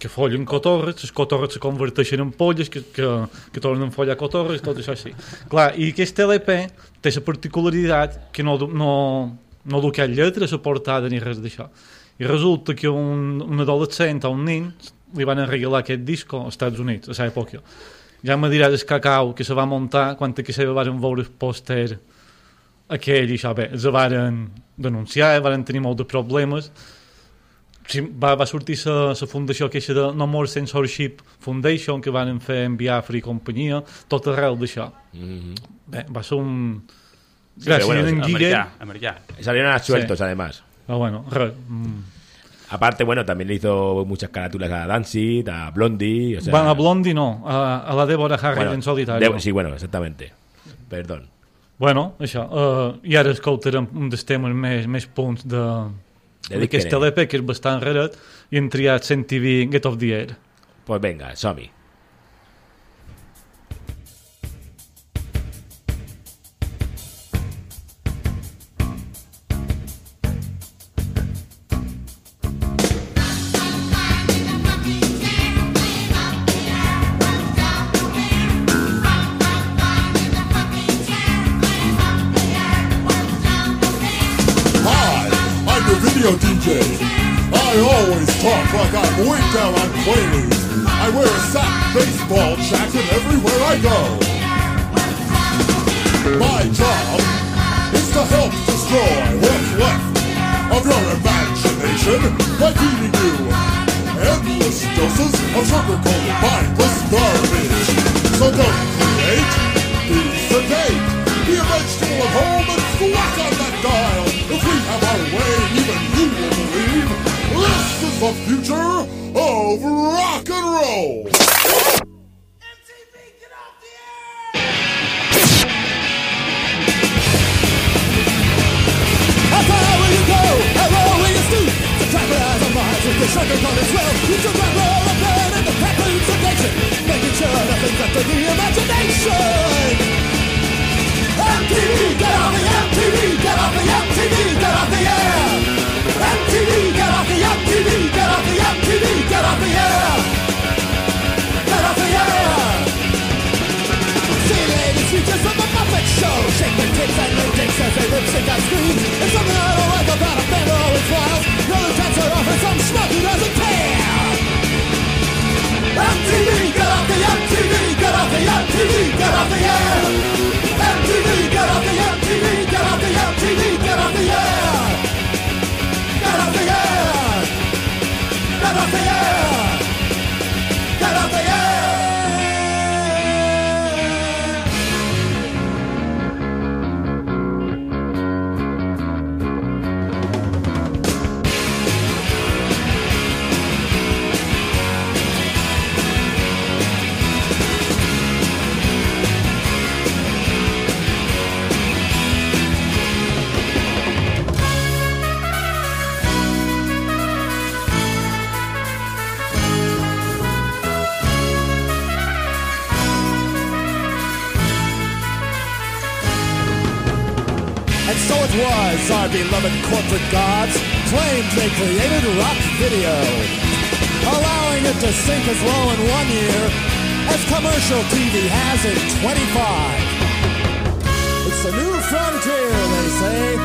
que follen cotorres, les cotorres se converteixen en polles, que, que, que tornen a follar cotorres, tot això així. Clar, i aquest LP té la particularitat que no, no, no du cap lletra a la portada ni res d'això. I resulta que un, un adolescent a un nin li van regalar aquest disco als Estats Units, a l'època. Ja me diràs el cacau que se va muntar quan que se van veure el pòster aquell i això, bé, els varen denunciar, varen tenir molt de problemes. Sí, va, va sortir la fundació queixa de No More Censorship Foundation, que van fer en Biafra i companyia, tot arrel d'això.
Mhm.
Bé, va ser un...
Sí, pero bueno,
en Guille...
Americà, americà.
Salieron a sueltos,
Sí.
además.
Ah, bueno, res. Mm.
Aparte, bueno, también le hizo muchas carátulas a Danzig, a Blondie. O sea,
Bueno, a Blondie no, a, a la Deborah Harry
bueno,
en solitari.
Debo- sí, bueno, exactamente. Perdón.
Bueno, això. Uh, I ara escoltarem un dels temes més, més punts de,
De
d'aquest. LP, que és bastant raret, i hem triat 100 TV Get Off the Air.
Pues venga, Somi.
master of rock and roll.
The sugar cone as well. You took my roll of blood and the fat boots of nation Making sure nothing's left to the imagination. MTV, get off the MTV, get off the MTV, get off the air. MTV, get off the MTV, get off the air get off the air. Get off the air. See ladies features from the Muppet Show. Shake their tits and their dicks as they lip sync on screen There's something I don't like about a band that always smiles You're the dancer off and some schmuck who doesn't care. MTV, get off the MTV, get off the MTV, get off the air. MTV, get off the MTV, get off the MTV, get off the air. Get off the air Get off the air
was, our beloved corporate gods claimed they created rock video, allowing it to sink as low in one year as commercial TV has in 25. It's a new frontier, they say.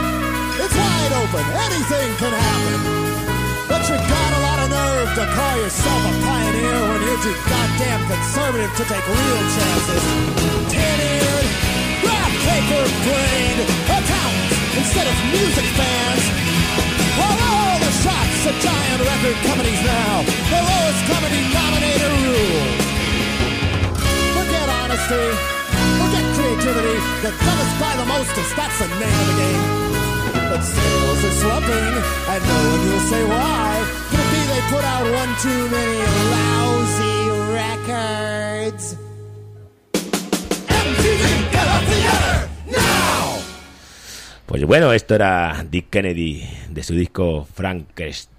It's wide open, anything can happen. But you got a lot of nerve to call yourself a pioneer when you're too goddamn conservative to take real chances. Tin-eared, paper brained accountants instead of music fans. While all the shots at giant record companies now, the lowest common denominator rule. Forget honesty, forget creativity. The dumbest buy the mostest, that's the name of the game. But sales are slumping, and no one will say why. Could it be they put out one too many lousy records? MTV, get up together, now!
Pues bueno, esto era Dick Kennedy de su disco Frankenstein.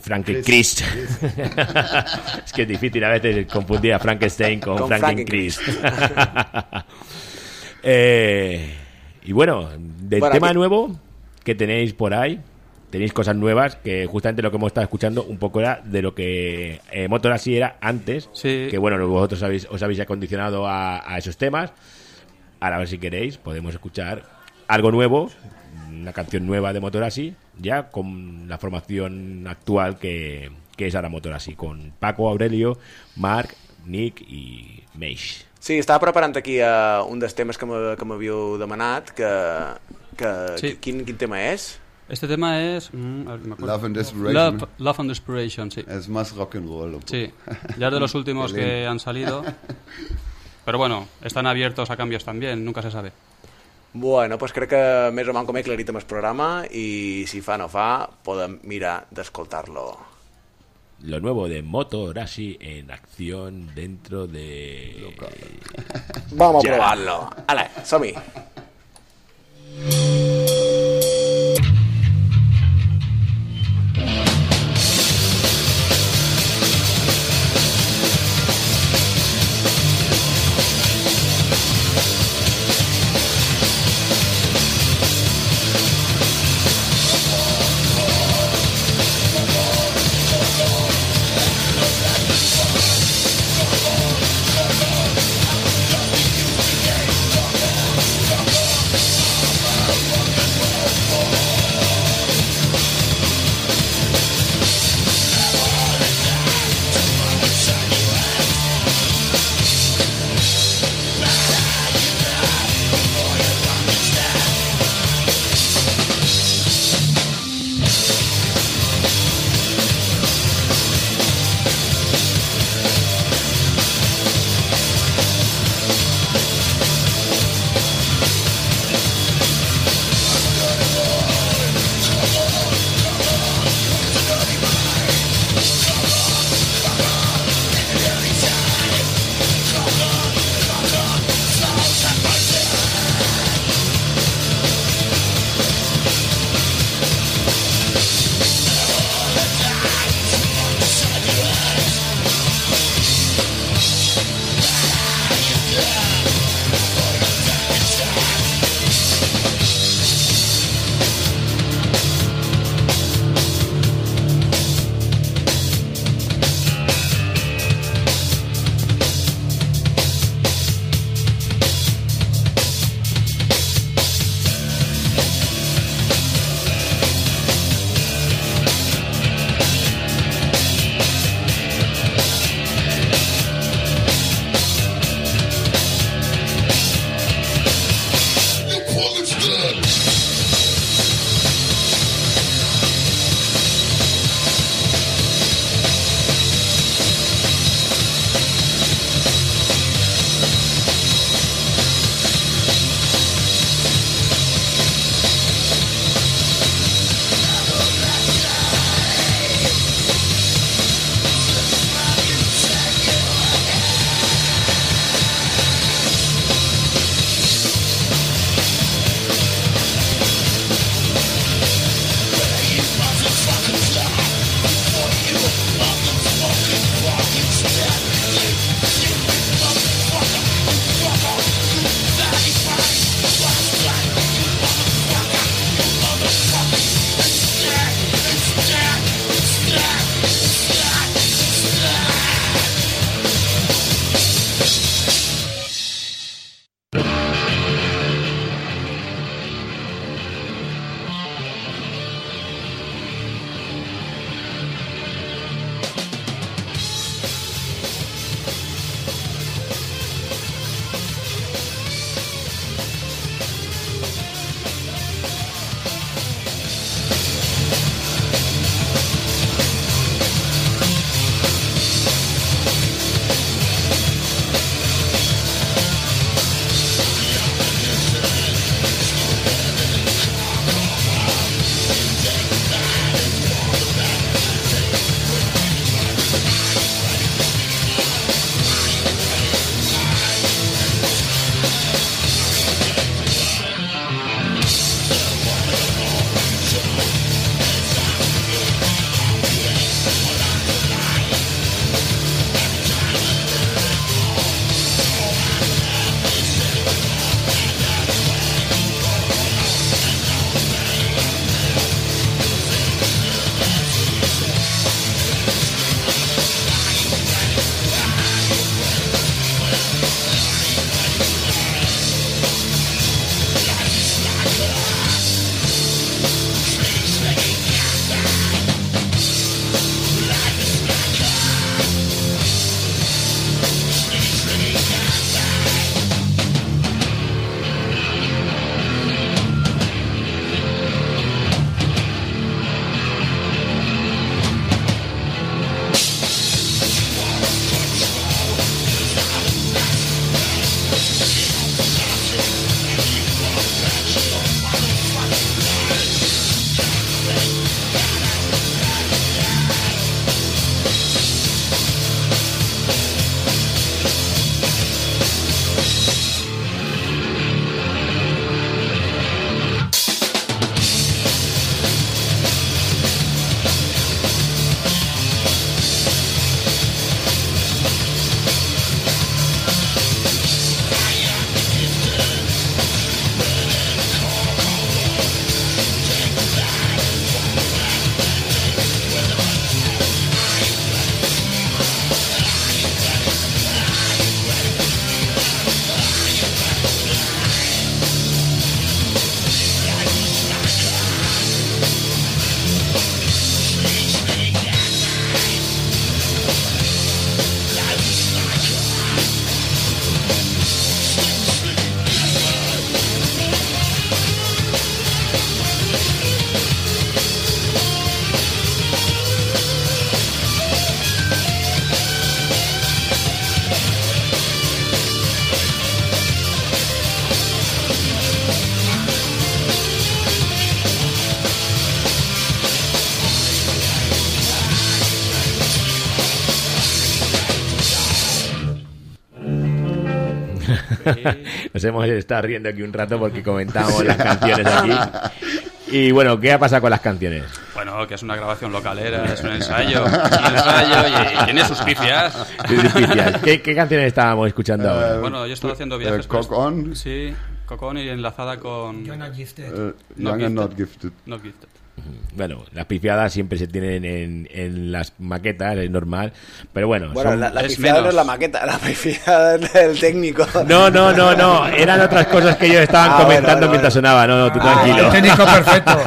Frankencrist. [LAUGHS] es que es difícil a veces confundir a Frankenstein con,
Con
Frankencrist. [LAUGHS] Eh, y bueno, del
Bueno,
tema
aquí-
nuevo que tenéis por ahí, tenéis cosas nuevas que justamente lo que hemos estado escuchando un poco era de lo que eh, Motor así era antes. Que bueno, vosotros habéis, os habéis acondicionado a, a esos temas. Ahora, a ver si queréis, podemos escuchar algo nuevo, una canción nueva de Motorasi, ya con la formación actual que, que es ahora Motorasi, con Paco, Aurelio, Marc, Nick i Meix.
Sí, estava preparant aquí uh, un dels temes que m'ha- que m'havíeu demanat, que, que
Sí.
quin, quin tema és?
Este tema es... mm.
Love and Desperation.
Love, Love and Desperation, sí.
Es más rock and roll.
Sí, ya [LAUGHS] es de los últimos que han salido. [LAUGHS] Pero bueno, están abiertos a cambios también, nunca se sabe.
Bueno, doncs crec que més o menys com he aclarit amb el programa i si fa no fa, podem mirar d'escoltar-lo.
Lo nuevo de Motorasi en acción dentro de... [LAUGHS]
Vamos a
Ya.
provarlo. Ale, som-hi.
Thank
Nos hemos estado riendo aquí un rato porque comentamos las canciones aquí. [LAUGHS] Y bueno, ¿qué ha pasado con las canciones?
Bueno, que es una grabación localera, es un ensayo. Un ensayo y, y tiene sus pifias. [LAUGHS]
¿Qué, qué canciones estábamos escuchando ahora?
Bueno, yo he estado haciendo viajes.
Eh,
con
Cock On.
Sí, Cock On y enlazada con.
You're not gifted.
Eh,
Not
young and
gifted.
not gifted.
Not gifted.
Bueno, las pifiadas siempre se tienen en, en las maquetas, es normal. Pero bueno,
Bueno,
son-
la, la
es
pifiada no
menos.
es la maqueta, la pifiada es el técnico.
No, no, no, no. Eran otras cosas que ellos estaban
Ah,
comentando
bueno,
mientras
bueno.
sonaba. No, no, tú
Ah,
tranquilo.
El técnico perfecto.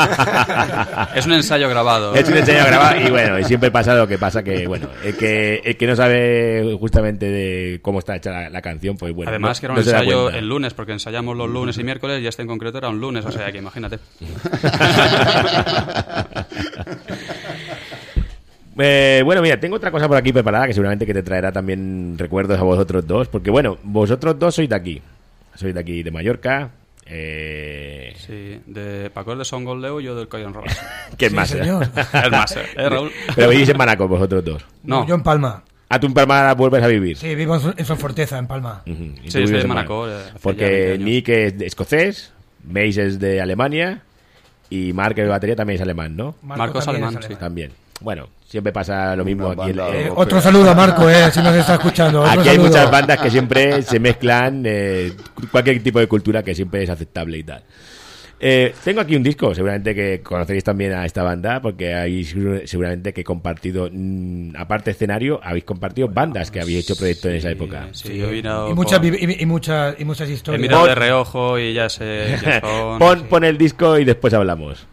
Es un ensayo grabado.
Es un ensayo grabado y bueno, y siempre pasa lo que pasa que, bueno, el que, el que no sabe justamente de cómo está hecha la, la canción, pues bueno.
Además,
no-
que era un
no se da
ensayo
cuenta.
el lunes, porque ensayamos los lunes y miércoles y este en concreto era un lunes, o sea que imagínate. [LAUGHS] [LAUGHS]
Eh, bueno, mira, tengo otra cosa por aquí preparada que seguramente que te traerá también recuerdos a vosotros dos, porque bueno, vosotros dos sois de aquí, sois de aquí de Mallorca, eh,
Sí, de Paco es de Son Goldeu y yo del Coyon Ross.
¿qué es
Sí,
más?
señor. [LAUGHS]
Es más, ¿eh, Raúl?
Pero vivís en Manacor vosotros dos.
No,
Yo en Palma.
¿A tu en Palma vuelves a vivir?
Sí, vivo en en Sonforteza, en Palma.
Y tú
Sí, de
en
Manacor, eh, hace ya 20
Porque. Nick es de escocés, Mace es de Alemania y Mark, el de batería, también es alemán, ¿no?
Marcos
también
alemán, sí.
También. Bueno, siempre pasa lo mismo
Una
aquí. Eh,
otro saludo a Marco, eh, si nos está escuchando. Otro
Aquí hay
saludo.
muchas bandas que siempre se mezclan, eh, cualquier tipo de cultura que siempre es aceptable y tal. Eh, tengo aquí un disco, seguramente que conoceréis también a esta banda, porque hay seguramente que he compartido, mm, aparte de escenario, habéis compartido bandas que habéis hecho proyectos en esa época.
Sí, yo he mirado
Y muchas,
con-
y, y muchas, y muchas
He
historias.
mirado de reojo y ya sé [LAUGHS]
pon, pon el disco y después hablamos.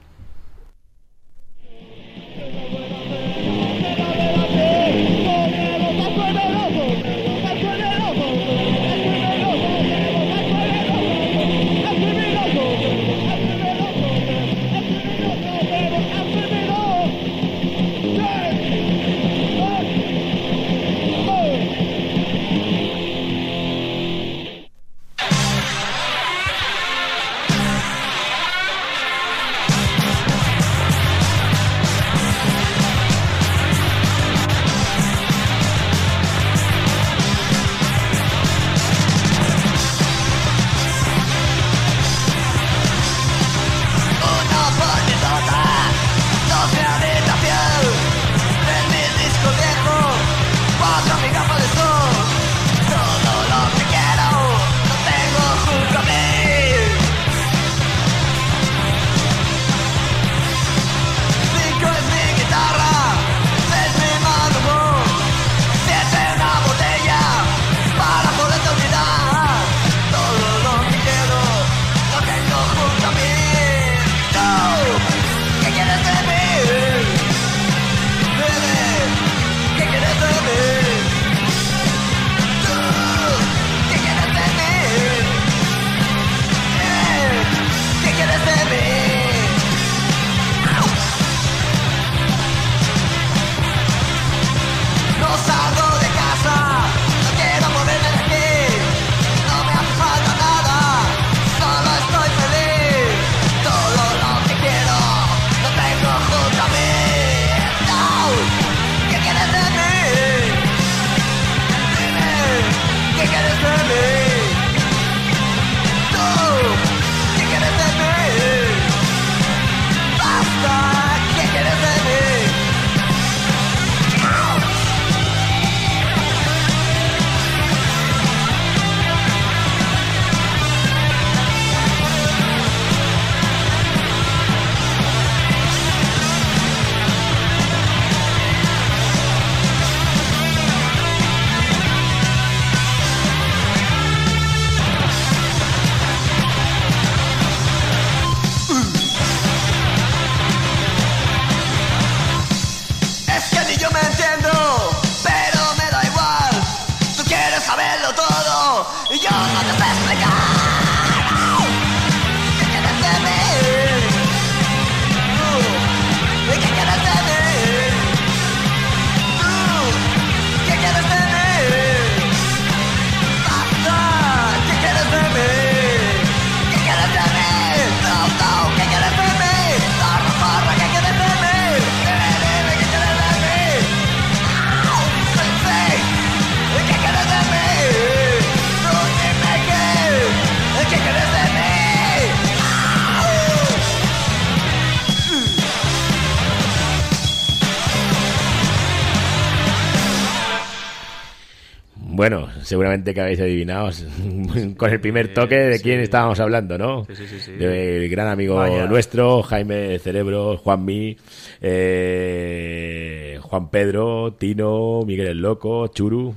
Seguramente que habéis adivinado [LAUGHS] con el primer toque de quién estábamos hablando, ¿no?
Sí, sí, sí, sí.
Del gran amigo
Vaya.
nuestro, Jaime Cerebro, Juanmi, eh, Juan Pedro, Tino, Miguel el Loco, Churu.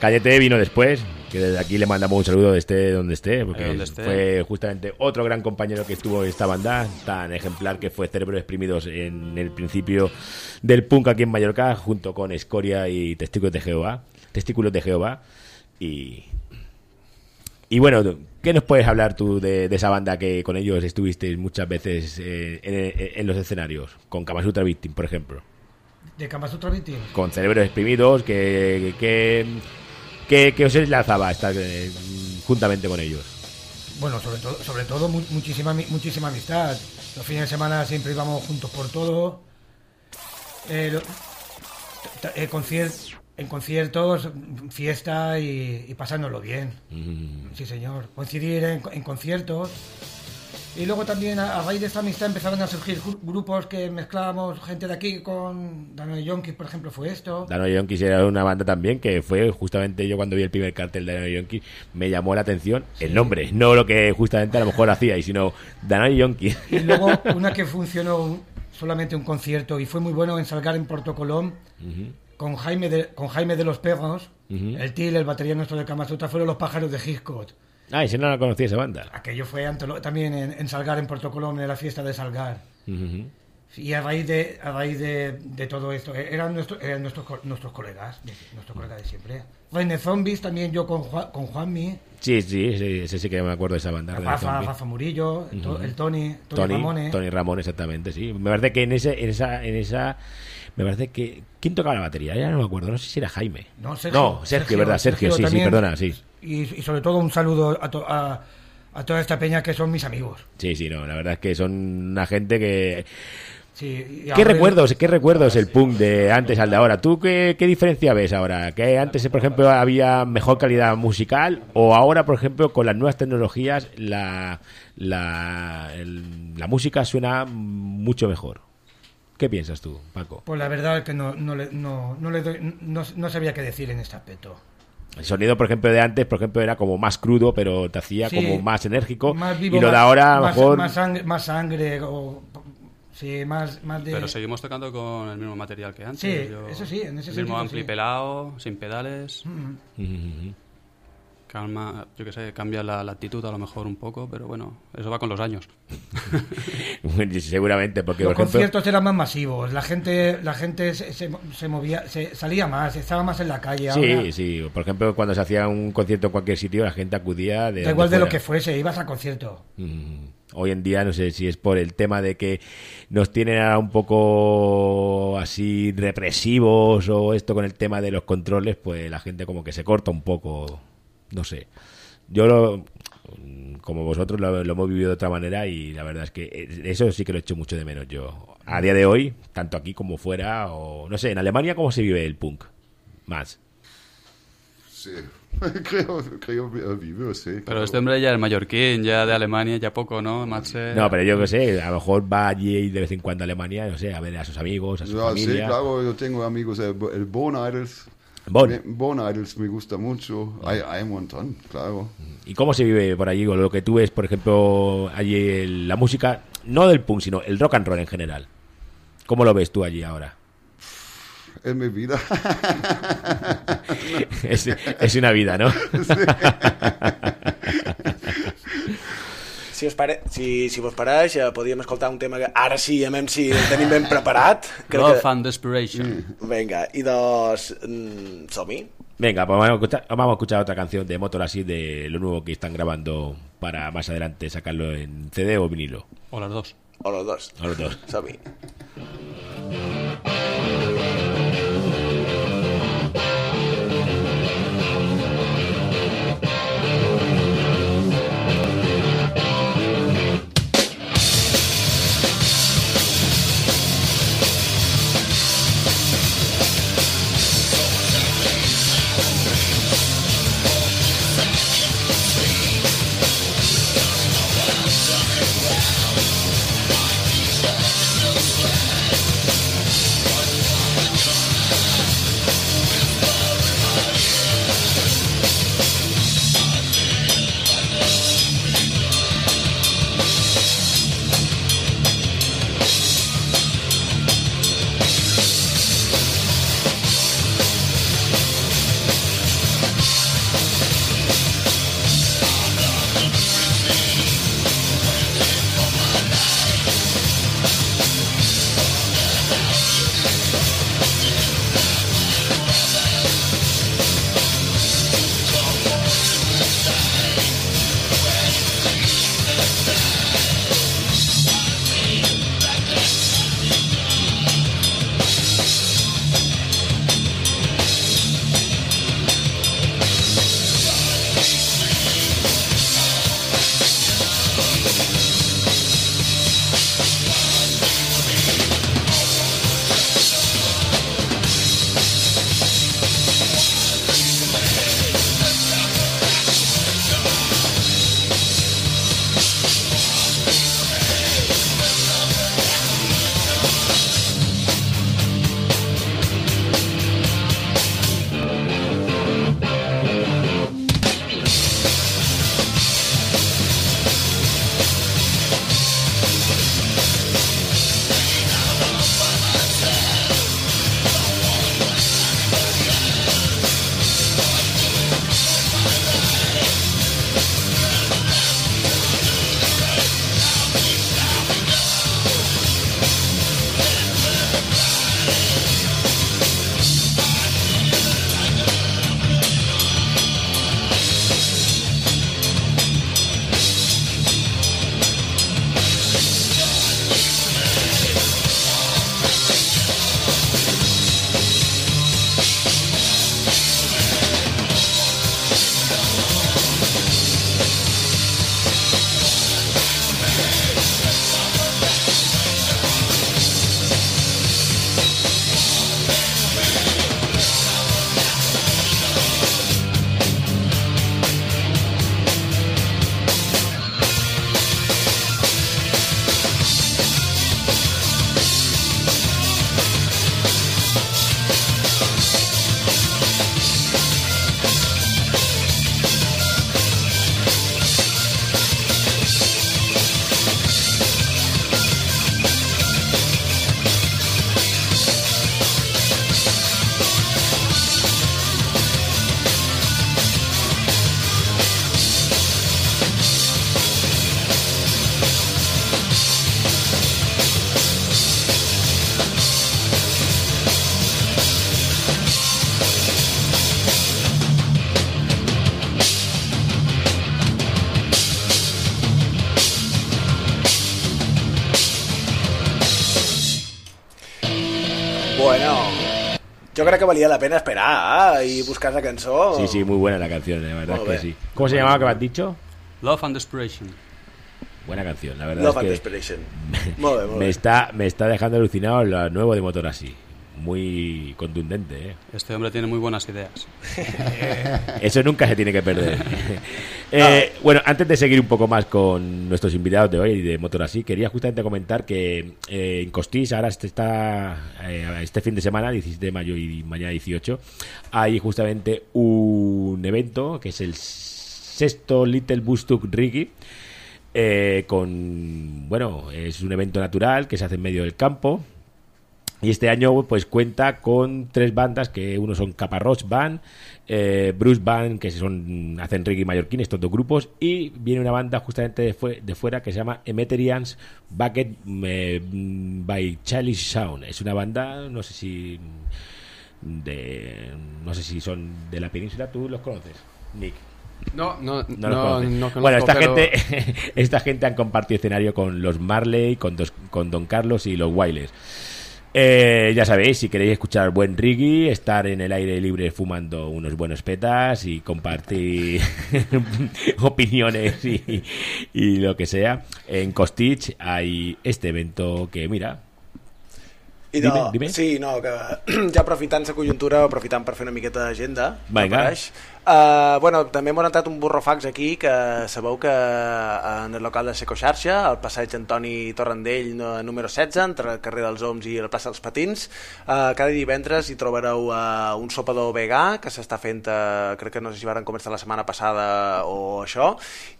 Cállate vino después, que desde aquí le mandamos un saludo de esté donde esté, porque
Ahí donde esté.
fue justamente otro gran compañero que estuvo en esta banda, tan ejemplar que fue Cerebro Exprimidos en el principio del punk aquí en Mallorca, junto con Escoria y Testículos de Jehová. Testículos de Jehová. Y, y bueno, ¿qué nos puedes hablar tú de, de esa banda que con ellos estuviste muchas veces eh, en, en los escenarios? Con Kamasutra Victim, por ejemplo.
De Kamasutra Victim.
Con Cerebros Exprimidos, que, que, que, que os enlazaba estar eh, juntamente con ellos.
Bueno, sobre todo, sobre todo mu- muchísima, muchísima amistad. Los fines de semana siempre íbamos juntos por todo. Eh, lo- en conciertos, fiesta y, y pasándolo bien. Sí, señor. Coincidir en, en conciertos. Y luego también a, a raíz de esta amistad empezaron a surgir gru- grupos que mezclábamos gente de aquí con Dano Yonkis, por ejemplo, fue esto.
Dano Yonkis era una banda también que fue justamente yo cuando vi el primer cartel de Dano Yonkis me llamó la atención el nombre, no lo que justamente a lo mejor hacía, y sino Dano Yonkis.
Y luego [LAUGHS] una que funcionó un- solamente un concierto y fue muy bueno en Salgar en Porto Colom con Jaime de, con Jaime de los Perros, el Til, el batería nuestro de Kamasutra, fueron los pájaros de Hitchcock.
Ah, y si no la conocía esa banda.
Aquello fue antolo- también en, en Salgar, en Porto Colom, en la fiesta de Salgar.
Ujú.
Y a raíz de, a raíz de, de todo esto, eh, eran, nuestro- eran nuestros, nuestros colegas, nuestros colegas de siempre. Reine Zombies también yo con, Juan, con Juanmi,
Sí, sí, sí, ese sí que me acuerdo de esa banda. René
Rafa. Rafa Murillo, el, el Tony, Tony,
Tony,
Ramone.
Tony Ramón, exactamente, sí. Me parece que en ese, en esa, en esa, me parece que quién tocaba la batería, ya no me acuerdo, no sé si era Jaime.
No, Sergio.
No, Sergio, verdad, Sergio, sí, sí,
también.
perdona, sí.
Y, y sobre todo un saludo a, to- a, a toda esta peña que son mis amigos.
Sí, sí, no, la verdad es que son una gente que
Sí,
¿Qué
ahora-
recuerdos, qué recuerdos el punk de antes al de ahora? ¿Tú qué, qué diferencia ves ahora? ¿Que antes, por ejemplo, había mejor calidad musical o ahora, por ejemplo, con las nuevas tecnologías la, la, el- la música suena mucho mejor? ¿Qué piensas tú, Paco?
Pues la verdad es que no, no, le, no, no, le doy- no, no sabía qué decir en este aspecto.
El sonido, por ejemplo, de antes, por ejemplo, era como más crudo, pero te hacía
Sí,
como más enérgico.
Más vivo,
y lo de
más-
ahora, a lo
más,
mejor...
Más sangre, más sangre o, sí, más, más de...
Pero seguimos tocando con el mismo material que antes.
Sí, eso sí, en ese
el
sentido
mismo ampli
sí.
pelado, sin pedales.
Mm.
Calma, yo que sé, cambia la, la actitud a lo mejor un poco, pero bueno, eso va con los años. [LAUGHS]
Seguramente, porque,
Los
por ejemplo...
conciertos eran más masivos, la gente, la gente se, se- se movía, se, salía más, estaba más en la calle.
Sí,
ahora,
sí. Por ejemplo, cuando se hacía un concierto en cualquier sitio, la gente acudía de
da igual de lo que fuese, ibas al concierto.
Mm. Hoy en día no sé si es por el tema de que nos tienen ahora un poco así represivos o esto con el tema de los controles, pues la gente como que se corta un poco, no sé. Yo lo, como vosotros lo, lo hemos vivido de otra manera y la verdad es que eso sí que lo echo mucho de menos yo. A día de hoy, tanto aquí como fuera, o no sé, en Alemania cómo se vive el punk, más.
Sí, [LAUGHS] creo, creo eh, vivo, sí.
Pero este hombre ya es mallorquín, ya de Alemania, ya poco, ¿no? Matze...
No, pero yo qué sé, a lo mejor va allí de vez en cuando a Alemania, no sé, a ver a sus amigos, a su
Ja, sí, claro, yo tengo amigos, el, el Idols.
Bon.
Bone Idols me gusta mucho. Hay, hay un montón, claro.
¿Y cómo se vive por allí? O lo que tú ves, por ejemplo, allí la música, no del punk, sino el rock and roll en general. ¿Cómo lo ves tú allí ahora?
En mi vida. [LAUGHS]
es, es una vida, ¿no? [LAUGHS] [LAUGHS]
Si, us pare... si, si vos pareix, eh, podríem escoltar un tema que ara sí, a veure si el tenim ben preparat. [LAUGHS]
Love and Desperation.
Venga, y dos... Mm, som-hi?
Venga, pues vamos a, escuchar, vamos a escuchar otra canción de Motor así de lo nuevo que están grabando para más adelante sacarlo en CD o vinilo.
O las dos.
O los dos.
O los dos.
Som-hi.
Crec que valia la pena esperar eh, i buscar la cançó.
Sí, sí, muy buena la canción, la verdad
Molt
que
bé.
sí. ¿Cómo se llamaba que me has dicho?
Love and Desperation.
Buena canción, la verdad
Love
es
and
que
Desperation. [LAUGHS] Molt bé, molt
me
bé.
está, me está dejando alucinado lo nuevo de Motor así. Muy contundente, ¿eh?
Este hombre tiene muy buenas ideas. [LAUGHS]
Eso nunca se tiene que perder. [LAUGHS] Eh, bueno, antes de seguir un poco más con nuestros invitados de hoy y de Motor Así, quería justamente comentar que eh, en Costís ahora este está eh, este fin de semana, 17 de mayo y mañana 18, hay justamente un evento que es el sexto Little Bustuk Rigi. eh, con bueno es un evento natural que se hace en medio del campo y este año pues cuenta con tres bandas que uno son Caparroch Band, eh, Bruce Band que son hacen reggae mallorquín estos dos grupos y viene una banda justamente de, de fuera que se llama Emeterians Bucket eh, by Childish Sound. Es una banda no sé si de no sé si son de la península, tú los conoces, Nick.
No, no,
No los
no,
conoces.
no conozco,
bueno, esta
pero-
gente, [LAUGHS] esta gente han compartido escenario con los Marley, con, dos- con Don Carlos y los Wailers. Eh, ya sabéis, si queréis escuchar buen reggae, estar en el aire libre fumando unos buenos petas y compartir [LAUGHS] opiniones y, y lo que sea, en Costich hay este evento que, mira,
I de,
Dime, dime.
Sí, no, que [CLEARS THROAT] ja aprofitant la conjuntura, aprofitant per fer una miqueta d'agenda,
Vinga.
Uh, bueno, també m'han entrat un burrofax aquí que sabeu que eh, en el local de Secoxarxa, al passeig Antoni Torrandell no, número 16, entre el carrer dels Oms i la plaça dels Patins, uh, cada divendres hi trobareu uh, un sopador vegà que s'està fent, uh, crec que no sé si varen començar la setmana passada o això,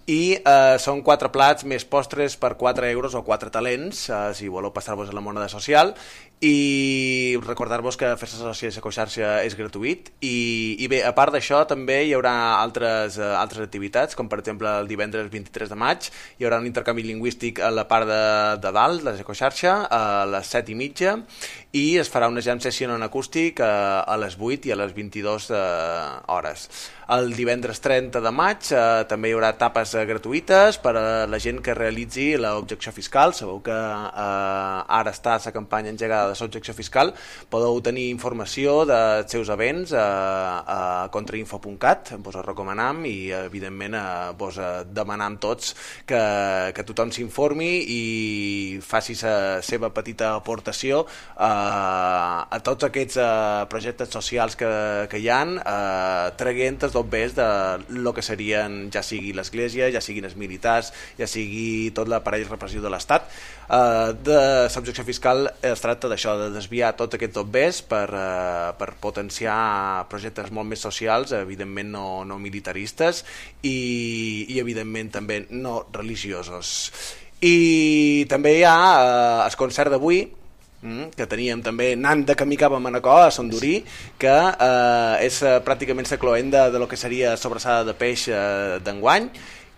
i uh, són quatre plats més postres per 4 euros o 4 talents, uh, si voleu passar-vos a la moneda social, i recordar-vos que fer-se soci de Secoxarxa és gratuït i, i bé, a part d'això també hi haurà altres, uh, altres activitats com per exemple el divendres 23 de maig hi haurà un intercanvi lingüístic a la part de, de dalt de Secoxarxa a les 7 i mitja i es farà una jam session en acústic a, a les 8 i a les 22 eh, hores. El divendres 30 de maig eh, també hi haurà tapes eh, gratuïtes per a la gent que realitzi l'objecció fiscal. Sabeu que eh, ara està la campanya engegada de l'objecció fiscal. Podeu tenir informació dels seus events a, a contrainfo.cat, vos ho recomanam i evidentment eh, vos eh, demanam tots que, que tothom s'informi i faci la seva petita aportació eh, a tots aquests eh, projectes socials que, que hi han, eh, traguent els dobbers de lo que serien ja sigui l'església, ja siguin els militars, ja sigui tot l'aparell repressiu de l'Estat. Eh, de subjecció fiscal es tracta d'això, de desviar tots aquests dobbers per, eh, per potenciar projectes molt més socials, evidentment no, no militaristes i, i evidentment també no religiosos. I també hi ha eh, el concert d'avui, que teníem també anant de camí cap a Manacor, a Sondorí, que eh, és eh, pràcticament la cloenda de lo que seria sobrassada de peix eh, d'enguany,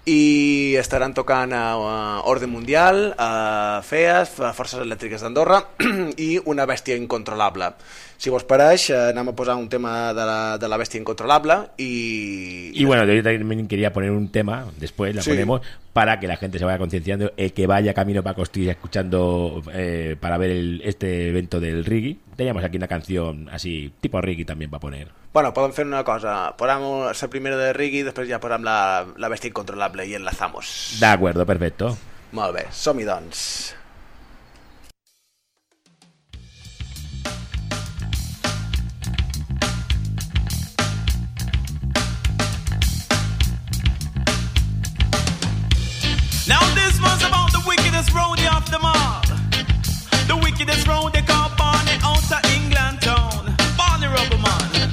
i estaran tocant a, a Orde Mundial, a FEAS, a Forces Elèctriques d'Andorra [CLEARS THROAT] i Una bèstia incontrolable. Si vos pareix, eh, anem a posar un tema de la, de la bèstia incontrolable i...
Y bueno, yo también quería poner un tema, después la
Sí.
ponemos, para que la gente se vaya concienciando, el que vaya camino para Costilla escuchando eh, para ver el- este evento del reggae. Teníamos aquí una canción así, tipo reggae también para poner.
Bueno, podem fer una cosa. Posam la primera de Riggy, després ja posam la, la bèstia incontrolable i enlazamos.
De acuerdo, perfecto.
Molt bé, som-hi doncs.
Now this was about the wickedest road off them all. The wickedest road they call Barney out of England town. Barney Rubberman.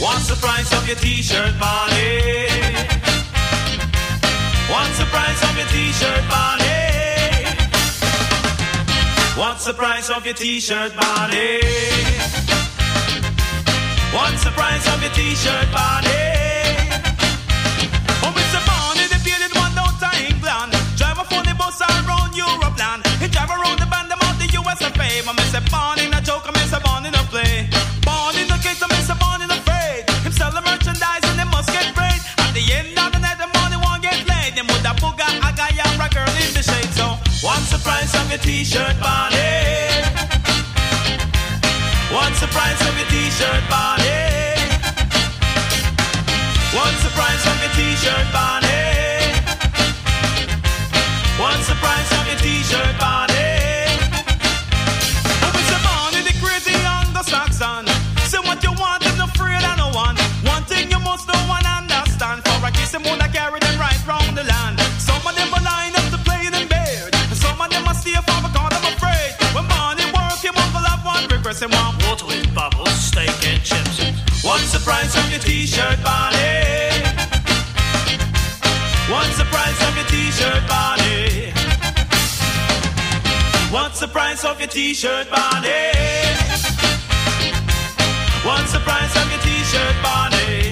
What's the price of your t-shirt, Barney? What's the price of your t-shirt, Barney? What's the price of your t-shirt, Barney? What's the price of your t-shirt, oh, Barney? Oh, Mr. Barney, the bearded one out of England. Drive a funny bus around Europe land. He drive around the band, them out the US of A. grave. I miss a in a joke, I miss a a girl in shade. So, what's the price of your t-shirt, Bonnie? What's the price of your t-shirt, Bonnie? What's the price of your t-shirt, Bonnie? What's the price of your t-shirt, Bonnie? Oh, it's a the crazy Anglo-Saxon. Say what you want, I'm not afraid of no one. One thing you must know and understand. For a kiss, them wanna carry price of your t-shirt, Bonnie? What's the price of your t-shirt, Bonnie? What's the price of your t-shirt, Bonnie? What's the price of your t-shirt, Bonnie?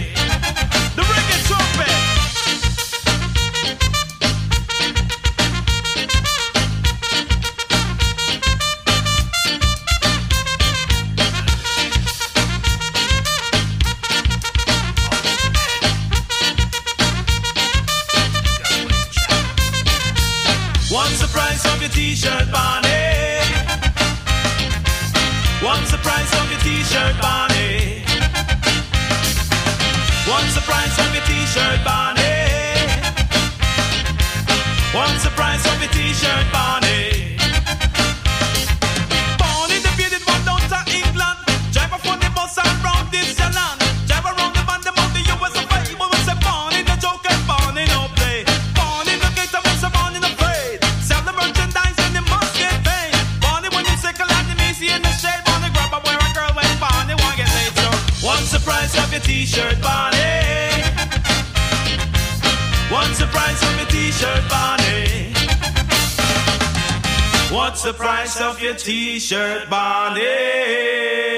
off your t-shirt,
bonnet.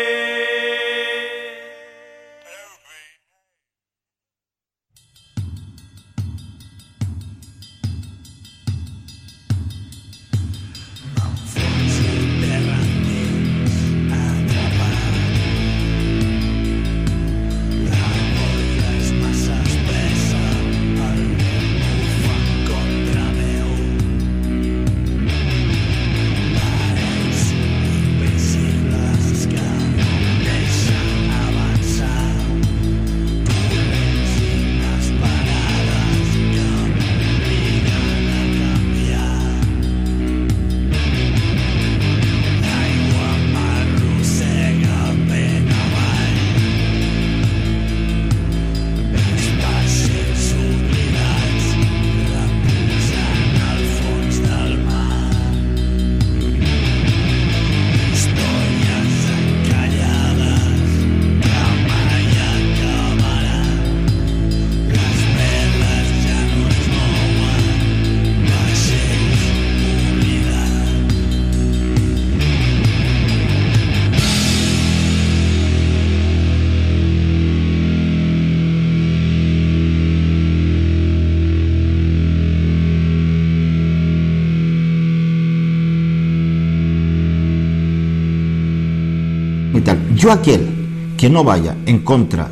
Yo aquel que no vaya en contra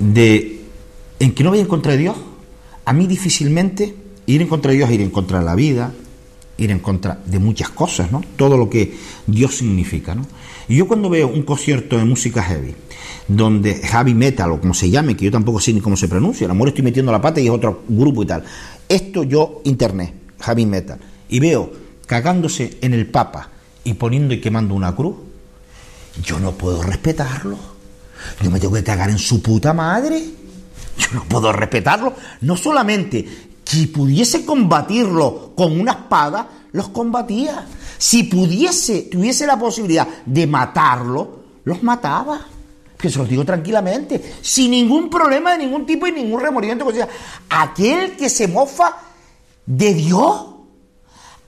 de en que no vaya en contra de Dios, a mí difícilmente ir en contra de Dios ir en contra de la vida, ir en contra de muchas cosas, ¿no? Todo lo que Dios significa, ¿no? Y yo cuando veo un concierto de música heavy, donde heavy metal o como se llame, que yo tampoco sé ni cómo se pronuncia, a lo mejor estoy metiendo la pata y es otro grupo y tal. Esto yo internet, heavy metal, y veo cagándose en el Papa y poniendo y quemando una cruz, yo no puedo respetarlo. Yo me tengo que cagar en su puta madre. Yo no puedo respetarlo. No solamente si pudiese combatirlo con una espada, los combatía. Si pudiese, tuviese la posibilidad de matarlo, los mataba. Que se los digo tranquilamente, sin ningún problema de ningún tipo y ningún remordimiento. O sea, aquel que se mofa de Dios,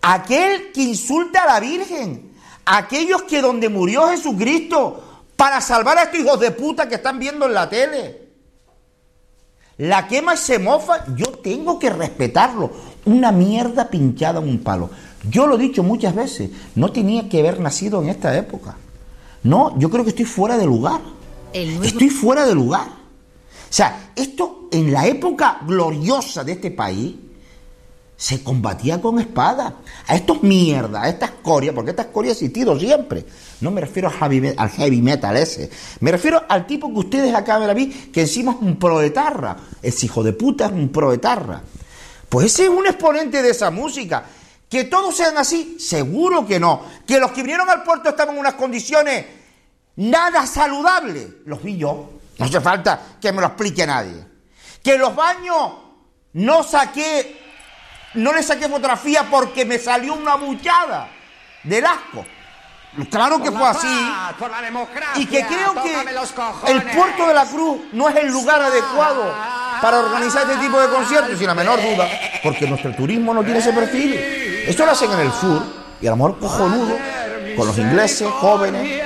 aquel que insulta a la Virgen, aquellos que donde murió Jesucristo para salvar a estos hijos de puta que están viendo en la tele, la quema y se mofa, yo tengo que respetarlo. Una mierda pinchada en un palo. Yo lo he dicho muchas veces, no tenía que haber nacido en esta época. No, yo creo que estoy fuera de lugar. Estoy fuera de lugar. O sea, esto en la época gloriosa de este país se combatía con espada. A estos mierda, a esta escoria, porque esta escoria ha existido siempre. No me refiero al heavy, me- al heavy metal ese. Me refiero al tipo que ustedes acaban de ver, que encima es un proetarra. Ese hijo de puta es un proetarra. Pues ese es un exponente de esa música. Que todos sean así, seguro que no. Que los que vinieron al puerto estaban en unas condiciones nada saludables. Los vi yo. No hace falta que me lo explique nadie. Que los baños no saqué, no le saqué fotografía porque me salió una buchada del asco. Claro que fue así. Y que creo que el puerto de la Cruz no es el lugar adecuado para organizar este tipo de conciertos, sin la menor duda, porque nuestro turismo no tiene ese perfil. Esto lo hacen en el sur, y a lo mejor cojonudo, con los ingleses, jóvenes,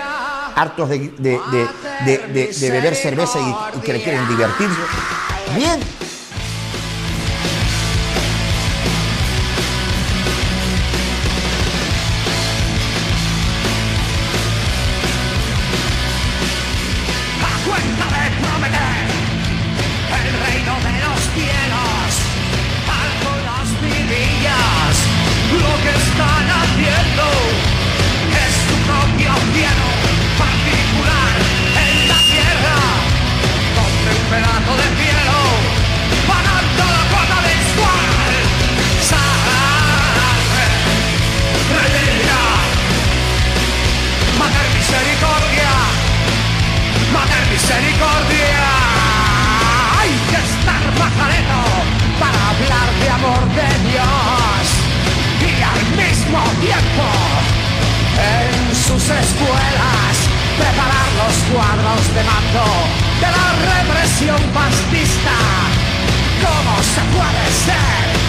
hartos de, de- de- de- de- de beber cerveza y, y que le quieren divertirse. Bien,
de mando de la represión fascista. ¿Cómo se puede ser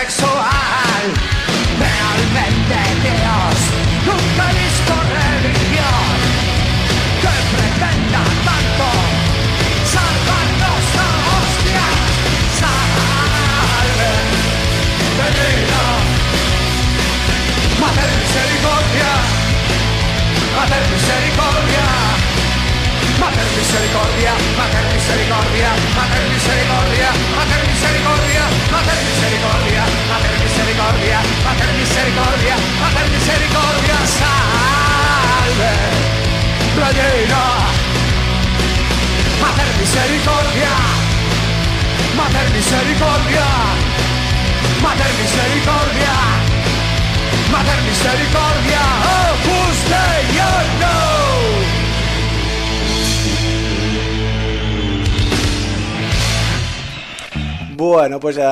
sexual. Realmente Dios nunca ha visto religión que pretenda tanto salvarnos a hostia. Salve, reina. Mater misericordia, mater misericordia, mater misericordia, mater misericordia, mater misericordia, mater misericordia, mater misericordia, mater misericordia, Pater misericordia, Pater misericordia, salve, bladino, Pater misericordia, Pater misericordia, Pater misericordia, Pater misericordia, Opus Dei, oh no!
Bueno, pues eh,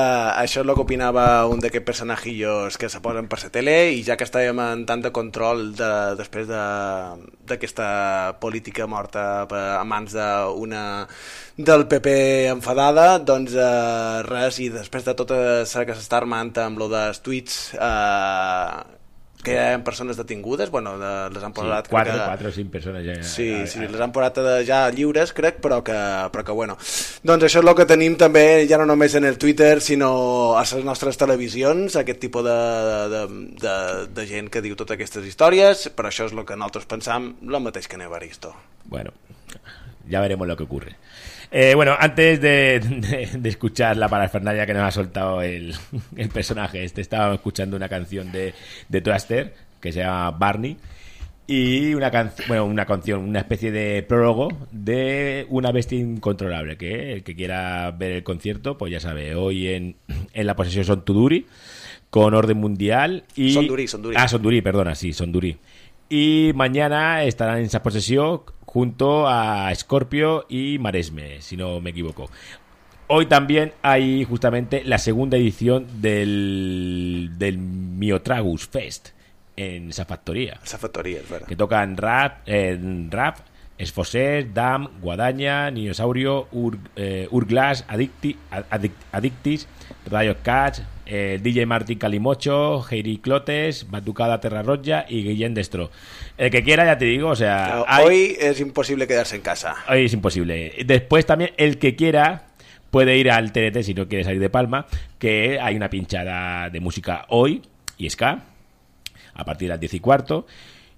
això és el que opinava un d'aquests personajillos que se posen per la tele i ja que estàvem en tant de control de, després de- d'aquesta política morta a mans d'una del PP enfadada, doncs eh, res, i després de tota la que s'està armant amb lo dels tuits eh, que hi ha persones detingudes, bueno, de, les han
Sí,
posat... crec
quatre,
que-
quatre o cinc persones ja.
Sí,
eh,
sí,
eh,
les han posat eh, ja lliures, crec, però que, però que bueno. Doncs això és el que tenim també, ja no només en el Twitter, sinó a les nostres televisions, aquest tipus de, de, de, de gent que diu totes aquestes històries, però això és el que nosaltres pensam, el mateix que en Evaristo.
Bueno, ya veremos lo que ocurre. Eh, bueno, antes de, de- de escuchar la parafernalia que nos ha soltado el, el personaje este, estaba escuchando una canción de, de Twister que se llama Barney y una canción, bueno, una canción, una especie de prólogo de Una bestia incontrolable, que el que quiera ver el concierto, pues ya sabe, hoy en, en la posesión son Tuduri, con orden mundial y...
Sonduri, Sonduri.
Ah, perdona, sí, Sonduri. Y mañana estarán en esa posesión junto a Scorpio y Maresme, si no me equivoco. Hoy también hay justamente la segunda edición del, del Miotragus Fest en esa factoría.
Esa factoría, es verdad.
Que tocan rap, eh, rap Esfoser, Dam, Guadaña, Ninosaurio, Ur, eh, Urglass, Rayo Catch, eh, DJ Martín Calimocho, Heiri Clotes, Batucada Terra Roja y Guillén Destro. El que quiera, ya te digo, o sea, hay-
Hoy es imposible quedarse en casa.
Hoy es imposible. Después también, el que quiera puede ir al TNT si no quiere salir de Palma, que hay una pinchada de música hoy y ska a partir de las 10 y cuarto.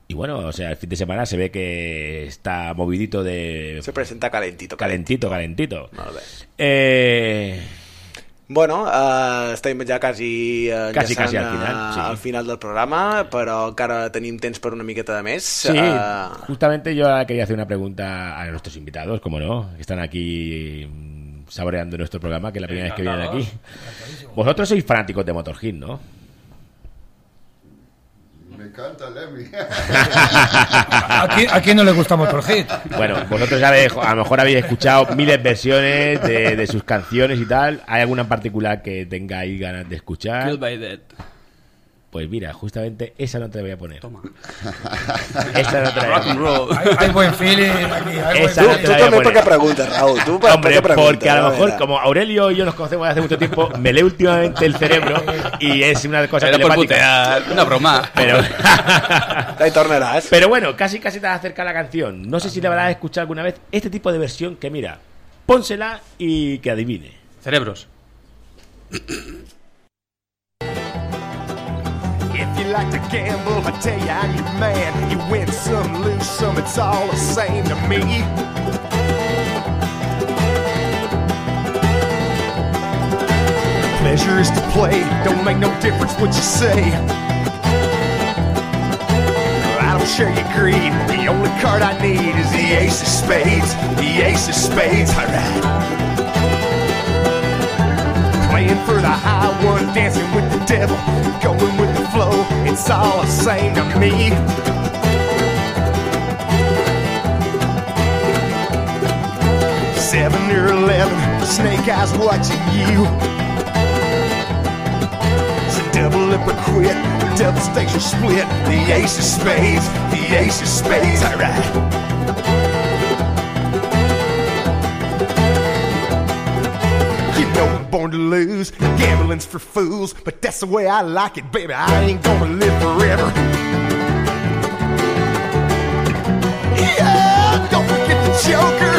Y bueno, o sea, el fin de semana se ve que está movidito de...
Se presenta calentito.
Calentito, calentito.
Bé.
Eh,
Bueno, eh, estem ja quasi, eh,
Quasi, quasi al final, sí.
al final del programa, però encara tenim temps per una miqueta de més.
sí,
Eh,
justamente yo ahora quería hacer una pregunta a nuestros invitados, como no, que están aquí mm, saboreando nuestro programa, que es la primera vez que vienen aquí. Vosotros sois fanáticos de Motorhead, ¿no?
Me encanta Lemmy. [LAUGHS]
¿A quién, a quién no le gusta Motorhead?
Bueno, vosotros habéis, a lo mejor habéis escuchado miles de versiones de, de sus canciones y tal. ¿Hay alguna en particular que tengáis ganas de escuchar?
Killed by Dead.
Pues mira, justamente esa no te la voy a poner. Toma. [LAUGHS] Esa no te la voy a
Rock and roll.
Hay, hay buen feeling aquí. Hay buen
Esa
Tu,
no
feeling.
te
tu
la voy a
també per
poner.
què preguntes, Raúl? Tu per,
Hombre, porque a lo
A
mejor, como Aurelio y yo nos conocemos desde hace mucho tiempo, me lee últimamente el cerebro y es una cosa
Era por putear, una broma.
Pero, [LAUGHS]
Ahí tornaràs.
pero bueno, casi casi te acerca la canción. No sé si le habrás escuchado alguna vez este tipo de versión que mira, pónsela y que adivine.
Cerebros.
If you like to gamble, I tell you I'm your man. You win some, lose some, it's all the same to me. Pleasure is to play, don't make no difference what you say. I don't share your greed. The only card I need is the ace of spades. The ace of spades, alright. The high one, dancing with the devil, going with the flow. It's all the same to me. Seven or eleven, snake eyes watching you. Or quit, double stakes or split. The ace of spades, the ace of spades, alright. Born to lose. Gambling's for fools, but that's the way I like it, baby. I ain't gonna live forever. Yeah, don't forget the Joker.